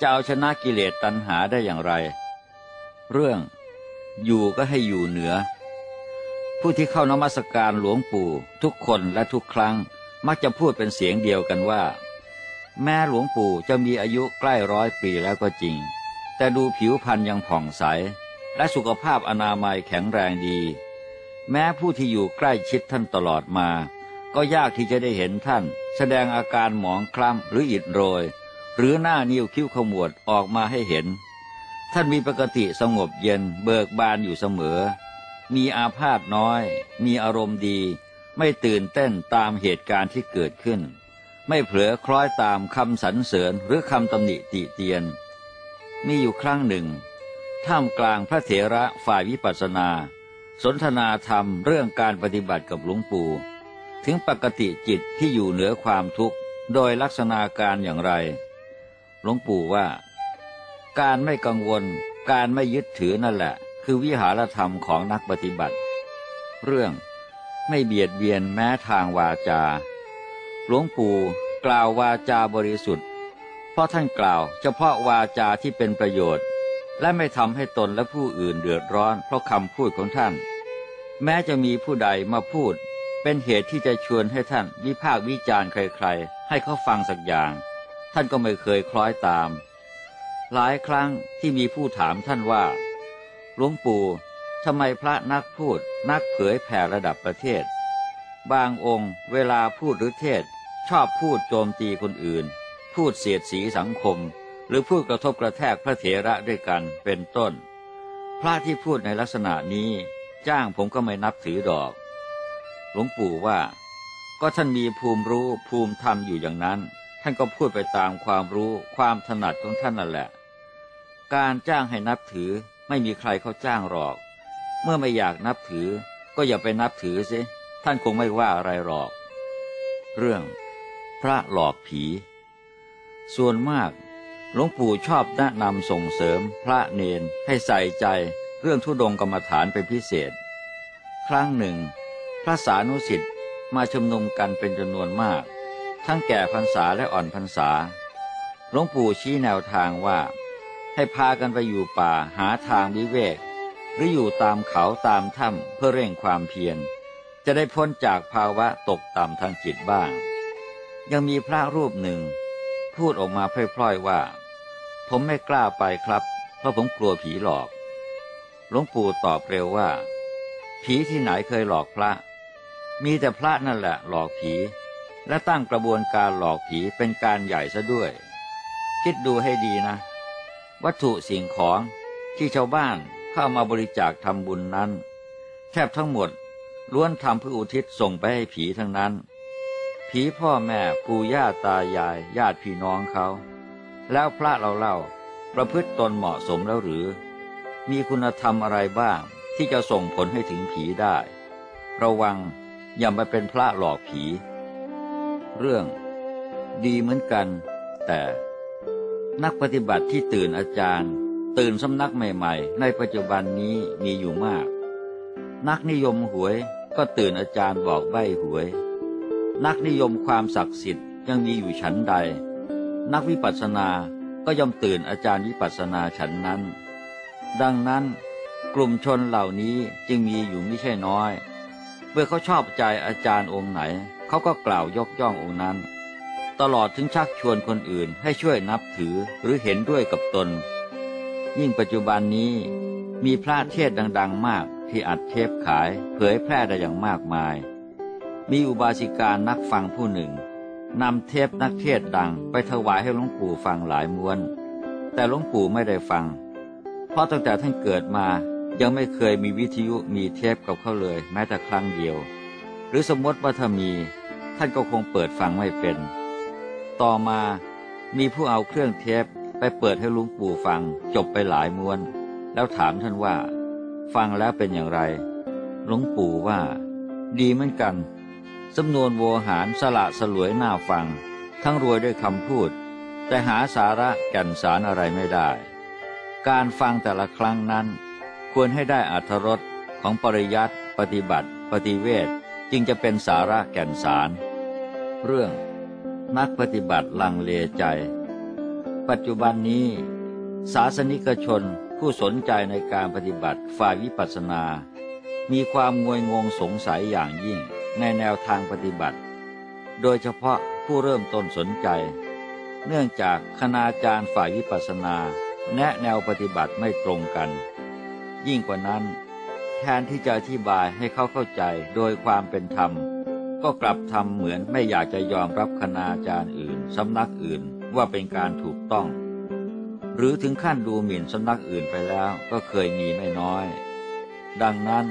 จะเอาชนะกิเลสตัณหาได้อย่างไร เรื่องอยู่ก็ให้อยู่เหนือ ผู้ที่เข้านมัสการหลวงปู่ ทุกคนและทุกครั้งมักจะพูดเป็นเสียงเดียวกันว่า แม่หลวงปู่จะมีอายุใกล้ร้อยปีแล้วก็จริง แต่ดูผิวพรรณยังผ่องใส และสุขภาพอนามัยแข็งแรงดี แม้ผู้ที่อยู่ใกล้ชิดท่านตลอดมา ก็ยากที่จะได้เห็นท่าน แสดงอาการหมองคล้ำหรืออิดโรย หรือหน้านิ้วคิ้วขมวดออกมาให้เห็น ท่านมีปกติสงบเย็นเบิกบานอยู่เสมอ มีอาพาธน้อย มีอารมณ์ดี ไม่ตื่นเต้นตามเหตุการณ์ที่เกิดขึ้น ไม่เผลอคล้อยตามคำสรรเสริญหรือคำตำหนิติเตียน มีอยู่ครั้งหนึ่ง ท่ามกลางพระเถระฝ่ายวิปัสสนา สนทนาธรรมเรื่องการปฏิบัติกับหลวงปู่ ถึงปกติจิตที่อยู่เหนือความทุกข์โดยลักษณะการอย่างไร หลวงปู่ว่า การไม่กังวล การไม่ยึดถือนั่นแหละ คือวิหารธรรมของนักปฏิบัติ เรื่องไม่เบียดเบียนแม้ทางวาจา หลวงปู่กล่าววาจาบริสุทธิ์ เพราะท่านกล่าวเฉพาะวาจาที่เป็นประโยชน์ และไม่ทำให้ตนและผู้อื่นเดือดร้อนเพราะคำพูดของท่าน แม้จะมีผู้ใดมาพูด เป็นเหตุที่จะชวนให้ท่านวิพากษ์วิจารณ์ใครๆ ให้เขาฟังสักอย่าง ท่านก็ไม่เคยคล้อยตาม หลายครั้งที่มีผู้ถามท่านว่า หลวงปู่ทำไมพระนักพูดนักเผยแผ่ระดับประเทศ บางองค์เวลาพูดหรือเทศ ชอบพูดโจมตีคนอื่น พูดเสียดสีสังคม หรือพูดกระทบกระแทกพระเถระด้วยกันเป็นต้น พระที่พูดในลักษณะนี้ จ้างผมก็ไม่นับถือดอก หลวงปู่ว่า ก็ท่านมีภูมิรู้ภูมิธรรมอยู่อย่างนั้น ท่านก็พูดไปตามความรู้ความถนัดของท่านนั่นแหละ การจ้างให้นับถือไม่มีใครเขาจ้างหรอก เมื่อไม่อยากนับถือ ก็อย่าไปนับถือสิท่านคงไม่ว่าอะไรหรอก เรื่อง พระหลอกผี ส่วนมากหลวงปู่ชอบแนะนำส่งเสริมพระเนนให้ใส่ใจเรื่องทุดงกรรมฐานเป็นพิเศษ ครั้งหนึ่ง พระสานุสิทธิ์มาชุมนุมกันเป็นจำนวนมาก ทั้งแก่พรรษาและอ่อนพรรษาหลวงปู่ชี้แนวทางว่า ให้พากันไปอยู่ป่าหาทางวิเวก หรืออยู่ตามเขาตามถ้ำเพื่อเร่งความเพียรจะได้พ้นจากภาวะตกต่ำทางจิตบ้าง ยังมีพระรูปหนึ่ง พูดออกมาพล่อยๆว่า ผมไม่กล้าไปครับ เพราะผมกลัวผีหลอกหลวงปู่ตอบเร็วว่า ผีที่ไหนเคยหลอกพระ มีแต่พระนั่นแหละหลอกผี และตั้งกระบวนการหลอกผีเป็นการใหญ่ซะด้วย คิดดูให้ดีนะ วัตถุสิ่งของที่ชาวบ้านเข้ามาบริจาคทำบุญนั้น แทบทั้งหมดล้วนทำเพื่ออุทิศส่งไปให้ผีทั้งนั้น ผีพ่อแม่ปู่ย่าตายายญาติพี่น้องเขา แล้วพระเราเล่าประพฤติตนเหมาะสมแล้วหรือ มีคุณธรรมอะไรบ้างที่จะส่งผลให้ถึงผีได้ ระวัง อย่ามาเป็นพระหลอกผี เรื่องดีเหมือนกัน แต่นักปฏิบัติที่ตื่นอาจารย์ ตื่นสำนักใหม่ๆ ในปัจจุบันนี้มีอยู่มาก นักนิยมหวยก็ตื่นอาจารย์บอกใบหวย นักนิยมความศักดิ์สิทธิ์ยังมีอยู่ฉันใด นักวิปัสสนาก็ย่อมตื่นอาจารย์วิปัสสนาฉันนั้น ดังนั้นกลุ่มชนเหล่านี้จึงมีอยู่ไม่ใช่น้อย เมื่อเขาชอบใจอาจารย์องค์ไหน เขาก็กล่าวยกย่ององค์นั้น ตลอดถึงชักชวนคนอื่นให้ช่วยนับถือหรือเห็นด้วยกับตน ยิ่งปัจจุบันนี้มีพระเทศดังๆ มากที่อัดเทปขายเผยแพร่ได้อย่างมากมาย มีอุบาสิกานักฟังผู้หนึ่งนำเทปนักเทศดังไปถวายให้หลวงปู่ฟังหลายม้วน แต่หลวงปู่ไม่ได้ฟัง เพราะตั้งแต่ท่านเกิดมา ยังไม่เคยมีวิทยุมีเทปกับเขาเลย แม้แต่ครั้งเดียว หรือสมมติว่าถ้ามี ท่านก็คงเปิดฟังไม่เป็น ต่อมามีผู้เอาเครื่องเทปไปเปิดให้ลุงปู่ฟัง จบไปหลายม้วน แล้วถามท่านว่า ฟังแล้วเป็นอย่างไรหลวงปู่ว่า ดีเหมือนกันสำนวนโวหารสละสลวยหน้าฟัง ทั้งรวยด้วยคำพูด แต่หาสาระแก่นสารอะไรไม่ได้ การฟังแต่ละครั้งนั้น ควรให้ได้อัธรสของปริยัติปฏิบัติ ปฏิเวทจึงจะเป็นสาระแก่นสาร เรื่อง นักปฏิบัติลังเลใจ ปัจจุบันนี้ ศาสนิกชนผู้สนใจในการปฏิบัติฝ่ายวิปัสสนา มีความงวยงงสงสัยอย่างยิ่งในแนวทางปฏิบัติ โดยเฉพาะผู้เริ่มต้นสนใจ เนื่องจากคณาจารย์ฝ่ายวิปัสสนา แนะแนวปฏิบัติไม่ตรงกัน ยิ่งกว่านั้น แทนที่จะอธิบายให้เขาเข้าใจโดยความเป็นธรรม ก็กลับทำเหมือนไม่อยากจะยอมรับคณาจารย์อื่นสำนักอื่นว่าเป็นการถูกต้อง หรือถึงขั้นดูหมิ่นสำนักอื่นไปแล้วก็เคยมีไม่น้อย ดังนั้น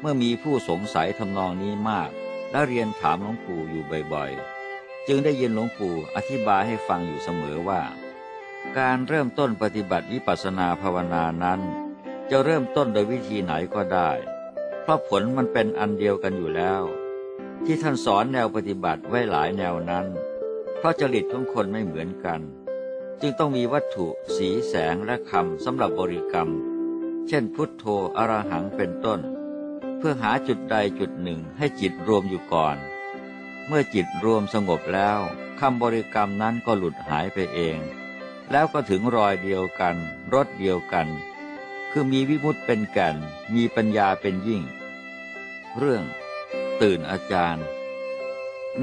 เมื่อมีผู้สงสัยทำนองนี้มาก และเรียนถามหลวงปู่อยู่บ่อยๆ จึงได้ยินหลวงปู่อธิบายให้ฟังอยู่เสมอว่า การเริ่มต้นปฏิบัติวิปัสสนาภาวนานั้น จะเริ่มต้นโดยวิธีไหนก็ได้ เพราะผลมันเป็นอันเดียวกันอยู่แล้ว ที่ท่านสอนแนวปฏิบัติไว้หลายแนวนั้น เพราะจริตของคนไม่เหมือนกัน จึงต้องมีวัตถุ สีแสงและคำสำหรับบริกรรม เช่นพุทโธอรหังเป็นต้น เพื่อหาจุดใดจุดหนึ่งให้จิตรวมอยู่ก่อน เมื่อจิตรวมสงบแล้วคำบริกรรมนั้นก็หลุดหายไปเอง แล้วก็ถึงรอยเดียวกันรสเดียวกัน คือมีวิมุตเป็นแก่น มีปัญญาเป็นยิ่ง เรื่อง ตื่นอาจารย์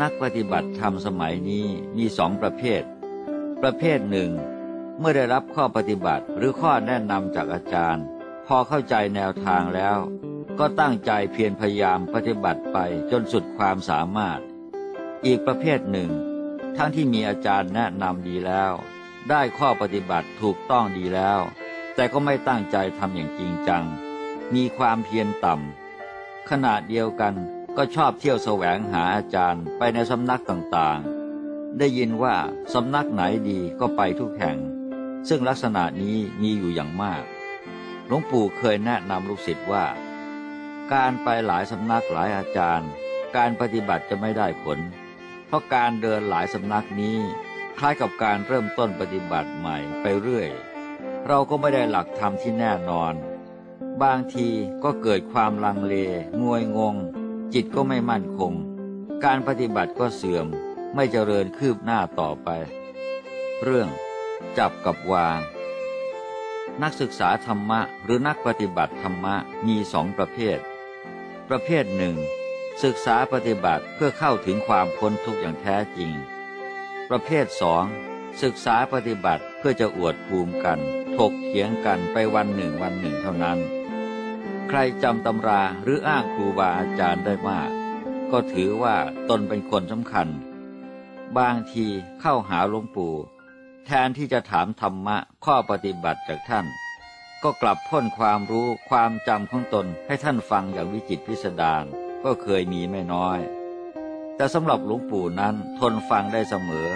นักปฏิบัติธรรมสมัยนี้มีสองประเภท ประเภทหนึ่ง เมื่อได้รับข้อปฏิบัติหรือข้อแนะนำจากอาจารย์ พอเข้าใจแนวทางแล้ว ก็ตั้งใจเพียรพยายามปฏิบัติไปจนสุดความสามารถ อีกประเภทหนึ่ง ทั้งที่มีอาจารย์แนะนำดีแล้ว ได้ข้อปฏิบัติถูกต้องดีแล้ว แต่ก็ไม่ตั้งใจทำอย่างจริงจัง มีความเพียรต่ำขณะเดียวกันก็ชอบเที่ยวแสวงหาอาจารย์ไปในสำนักต่างๆ ได้ยินว่าสำนักไหนดีก็ไปทุกแห่ง ซึ่งลักษณะนี้มีอยู่อย่างมาก หลวงปู่เคยแนะนำลูกศิษย์ว่า การไปหลายสำนักหลายอาจารย์ การปฏิบัติจะไม่ได้ผล เพราะการเดินหลายสำนักนี้คล้ายกับการเริ่มต้นปฏิบัติใหม่ไปเรื่อย เราก็ไม่ได้หลักธรรมที่แน่นอน บางทีก็เกิดความลังเล งวยงง จิตก็ไม่มั่นคง การปฏิบัติก็เสื่อม ไม่เจริญคืบหน้าต่อไป เรื่อง จับกับวาง นักศึกษาธรรมะหรือนักปฏิบัติธรรมะมีสองประเภท ประเภทหนึ่ง ศึกษาปฏิบัติเพื่อเข้าถึงความพ้นทุกข์อย่างแท้จริง ประเภทสองศึกษาปฏิบัติเพื่อจะอวดภูมิกัน ถกเถียงกันไปวันหนึ่งวันหนึ่งเท่านั้น ใครจำตำราหรืออ้างครูบาอาจารย์ได้มาก ก็ถือว่าตนเป็นคนสำคัญ บางทีเข้าหาหลวงปู่ แทนที่จะถามธรรมะข้อปฏิบัติจากท่าน ก็กลับพ่นความรู้ความจำของตนให้ท่านฟังอย่างวิจิตพิสดารก็เคยมีไม่น้อย แต่สำหรับหลวงปู่นั้นทนฟังได้เสมอ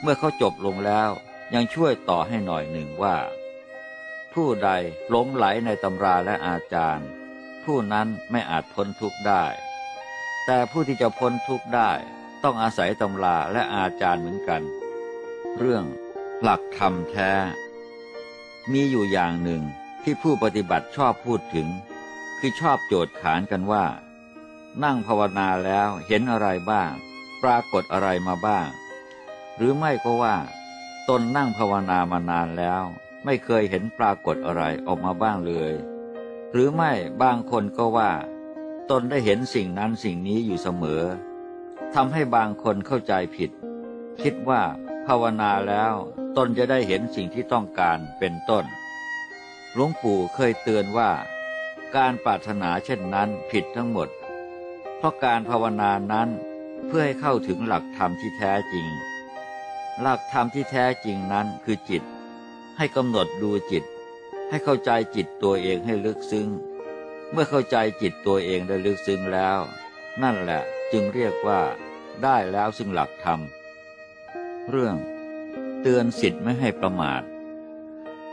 เมื่อเขาจบลงแล้ว ยังช่วยต่อให้หน่อยหนึ่งว่า ผู้ใดล้มไหลในตำราและอาจารย์ ผู้นั้นไม่อาจพ้นทุกข์ได้ แต่ผู้ที่จะพ้นทุกข์ได้ต้องอาศัยตำราและอาจารย์เหมือนกัน เรื่องหลักธรรมแท้ มีอยู่อย่างหนึ่งที่ผู้ปฏิบัติชอบพูดถึง คือชอบโจทย์ขานกันว่า นั่งภาวนาแล้วเห็นอะไรบ้าง ปรากฏอะไรมาบ้าง หรือไม่ก็ว่า ตนนั่งภาวนามานานแล้ว ไม่เคยเห็นปรากฏอะไรออกมาบ้างเลย หรือไม่บางคนก็ว่า ตนได้เห็นสิ่งนั้นสิ่งนี้อยู่เสมอทำให้บางคนเข้าใจผิด คิดว่าภาวนาแล้วตนจะได้เห็นสิ่งที่ต้องการเป็นต้น หลวงปู่เคยเตือนว่า การปรารถนาเช่นนั้นผิดทั้งหมด เพราะการภาวนานั้นเพื่อให้เข้าถึงหลักธรรมที่แท้จริง หลักธรรมที่แท้จริงนั้นคือจิต ให้กำหนดดูจิต ให้เข้าใจจิตตัวเองให้ลึกซึ้ง เมื่อเข้าใจจิตตัวเองได้ลึกซึ้งแล้ว นั่นแหละจึงเรียกว่า ได้แล้วซึ่งหลักธรรม เรื่อง เตือนสิทธิ์ไม่ให้ประมาท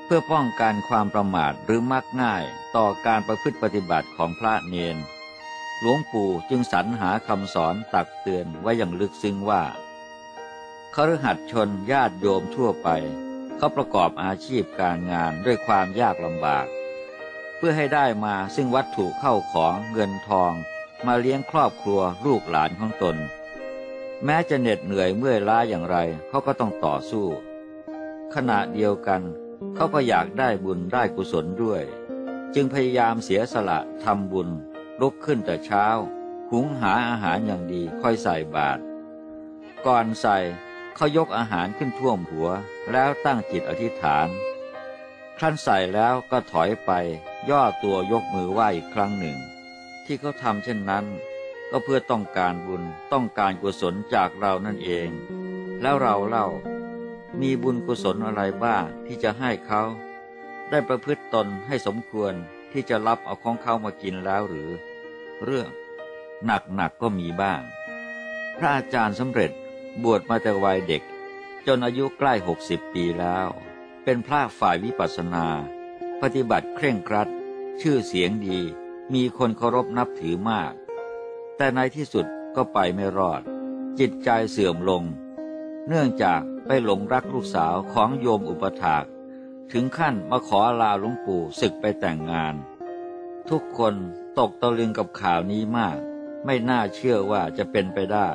เพื่อป้องกันความประมาทหรือมักง่ายต่อการประพฤติปฏิบัติของพระเนนหลวงปู่จึงสรรหาคำสอนตักเตือนไว้อย่างลึกซึ้งว่า คฤหัสถ์ชนญาติโยมทั่วไป เขาประกอบอาชีพการงานด้วยความยากลำบาก เพื่อให้ได้มาซึ่งวัตถุเข้าของเงินทอง มาเลี้ยงครอบครัวลูกหลานของตน แม้จะเหน็ดเหนื่อยเมื่อยล้าอย่างไรเขาก็ต้องต่อสู้ ขณะเดียวกันเขาก็อยากได้บุญได้กุศลด้วย จึงพยายามเสียสละทำบุญ ลุกขึ้นแต่เช้า หุงหาอาหารอย่างดีค่อยใส่บาตรก่อนใส่ เขายกอาหารขึ้นท่วมหัว แล้วตั้งจิตอธิษฐาน ครั้นใส่แล้วก็ถอยไป ย่อตัวยกมือไหว้อีกครั้งหนึ่ง ที่เขาทำเช่นนั้น ก็เพื่อต้องการบุญต้องการกุศลจากเรานั่นเอง แล้วเราเล่า มีบุญกุศลอะไรบ้างที่จะให้เขา ได้ประพฤติตนให้สมควรที่จะรับเอาของเขามากินแล้วหรือ เรื่อง หนักๆกก็มีบ้าง พระอาจารย์สำเร็จ บวชมาแต่วัยเด็ก จนอายุใกล้หกสิบปีแล้ว เป็นพระฝ่ายวิปัสสนา ปฏิบัติเคร่งครัด ชื่อเสียงดี มีคนเคารพนับถือมาก แต่ในที่สุดก็ไปไม่รอด จิตใจเสื่อมลง เนื่องจากไปหลงรักลูกสาวของโยมอุปถาก ถึงขั้นมาขอลาหลวงปู่ศึกไปแต่งงาน ทุกคนตกตะลึงกับข่าวนี้มาก ไม่น่าเชื่อว่าจะเป็นไปได้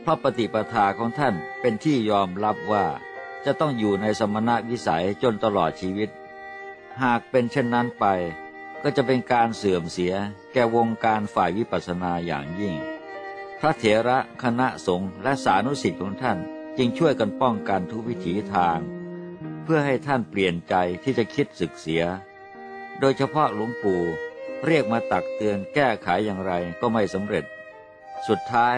เพราะปฏิปทาของท่านเป็นที่ยอมรับว่าจะต้องอยู่ในสมณะวิสัยจนตลอดชีวิต หากเป็นเช่นนั้นไป ก็จะเป็นการเสื่อมเสียแก่วงการฝ่ายวิปัสสนาอย่างยิ่ง พระเถระคณะสงฆ์และสานุสิทธิ์ของท่านจึงช่วยกันป้องกันทุกวิถีทาง เพื่อให้ท่านเปลี่ยนใจที่จะคิดศึกเสีย โดยเฉพาะหลวงปู่เรียกมาตักเตือนแก้ไขอย่างไรก็ไม่สำเร็จ สุดท้าย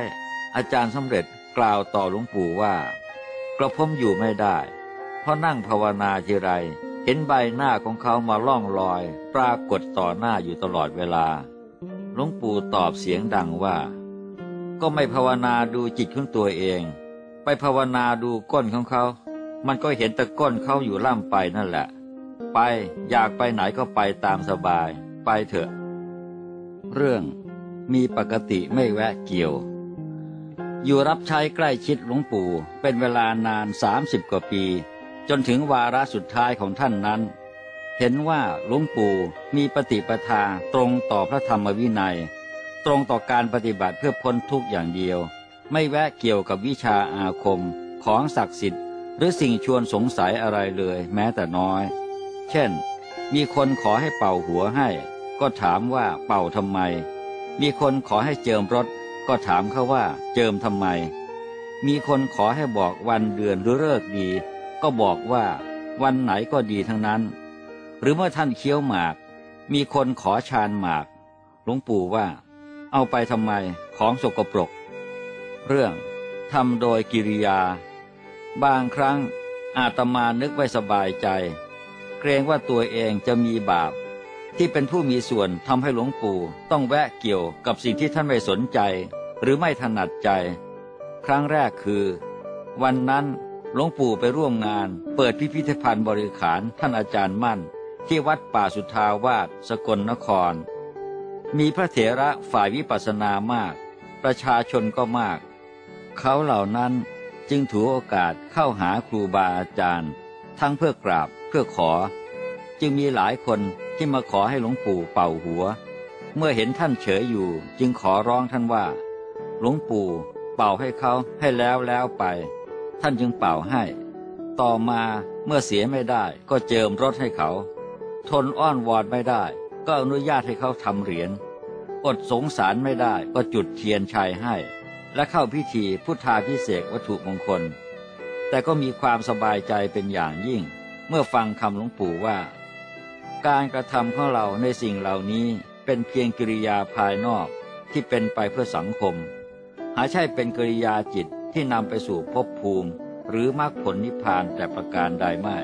อาจารย์สำเร็จกล่าวต่อหลวงปู่ว่า กระผมอยู่ไม่ได้ เพราะนั่งภาวนาทีไร เห็นใบหน้าของเขามาล่องลอย ปรากฏต่อหน้าอยู่ตลอดเวลา หลวงปู่ตอบเสียงดังว่า ก็ไม่ภาวนาดูจิตของตัวเอง ไปภาวนาดูก้นของเขา มันก็เห็นต่ก้นเขาอยู่ล่ำไปนั่นแหละ ไปอยากไปไหนก็ไปตามสบาย ไปเถอะ เรื่องมีปกติไม่แวะเกี่ยว อยู่รับใช้ใกล้ชิดหลวงปู่เป็นเวลานานสามสิบกว่าปี จนถึงวาระสุดท้ายของท่านนั้น เห็นว่าหลวงปู่มีปฏิปทาตรงต่อพระธรรมวินัย ตรงต่อการปฏิบัติเพื่อพ้นทุกข์อย่างเดียว ไม่แวะเกี่ยวกับวิชาอาคมของศักดิ์สิทธิ์ หรือสิ่งชวนสงสัยอะไรเลยแม้แต่น้อย เช่น มีคนขอให้เป่าหัวให้ ก็ถามว่าเป่าทำไม มีคนขอให้เจิมรถ ก็ถามเขาว่าเจิมทำไม มีคนขอให้บอกวันเดือนหรือเลิกดี ก็บอกว่าวันไหนก็ดีทั้งนั้น หรือเมื่อท่านเคี้ยวหมาก มีคนขอชานหมาก หลวงปู่ว่า เอาไปทำไมของสกปรก เรื่องทำโดยกิริยา บางครั้งอาตมานึกไว้สบายใจ เกรงว่าตัวเองจะมีบาป ที่เป็นผู้มีส่วนทำให้หลวงปู่ต้องแวะเกี่ยวกับสิ่งที่ท่านไม่สนใจ หรือไม่ถนัดใจ ครั้งแรกคือ วันนั้นหลวงปู่ไปร่วมงาน เปิดพิพิธภัณฑ์บริขารท่านอาจารย์มั่น ที่วัดป่าสุทาวาสสกลนคร มีพระเถระฝ่ายวิปัสสนามาก ประชาชนก็มาก เขาเหล่านั้นจึงถือโอกาสเข้าหาครูบาอาจารย์ ทั้งเพื่อกราบเพื่อขอ จึงมีหลายคน ที่มาขอให้หลวงปู่เป่าหัว เมื่อเห็นท่านเฉยอยู่ จึงขอร้องท่านว่า หลวงปู่ เป่าให้เขาให้แล้วแล้วไป ท่านจึงเป่าให้ ต่อมาเมื่อเสียไม่ได้ก็เจิมรถให้เขา ทนอ้อนวอนไม่ได้ ก็อนุญาตให้เขาทำเหรียญอดสงสารไม่ได้ก็จุดเทียนชัยให้ และเข้าพิธีพุทธาพิเศษวัตถุมงคล แต่ก็มีความสบายใจเป็นอย่างยิ่ง เมื่อฟังคำหลวงปู่ว่า การกระทำของเราในสิ่งเหล่านี้เป็นเพียงกิริยาภายนอกที่เป็นไปเพื่อสังคม หาใช่เป็นกิริยาจิตที่นำไปสู่ภพภูมิ หรือมรรคผลนิพพานแต่ประการใดไม่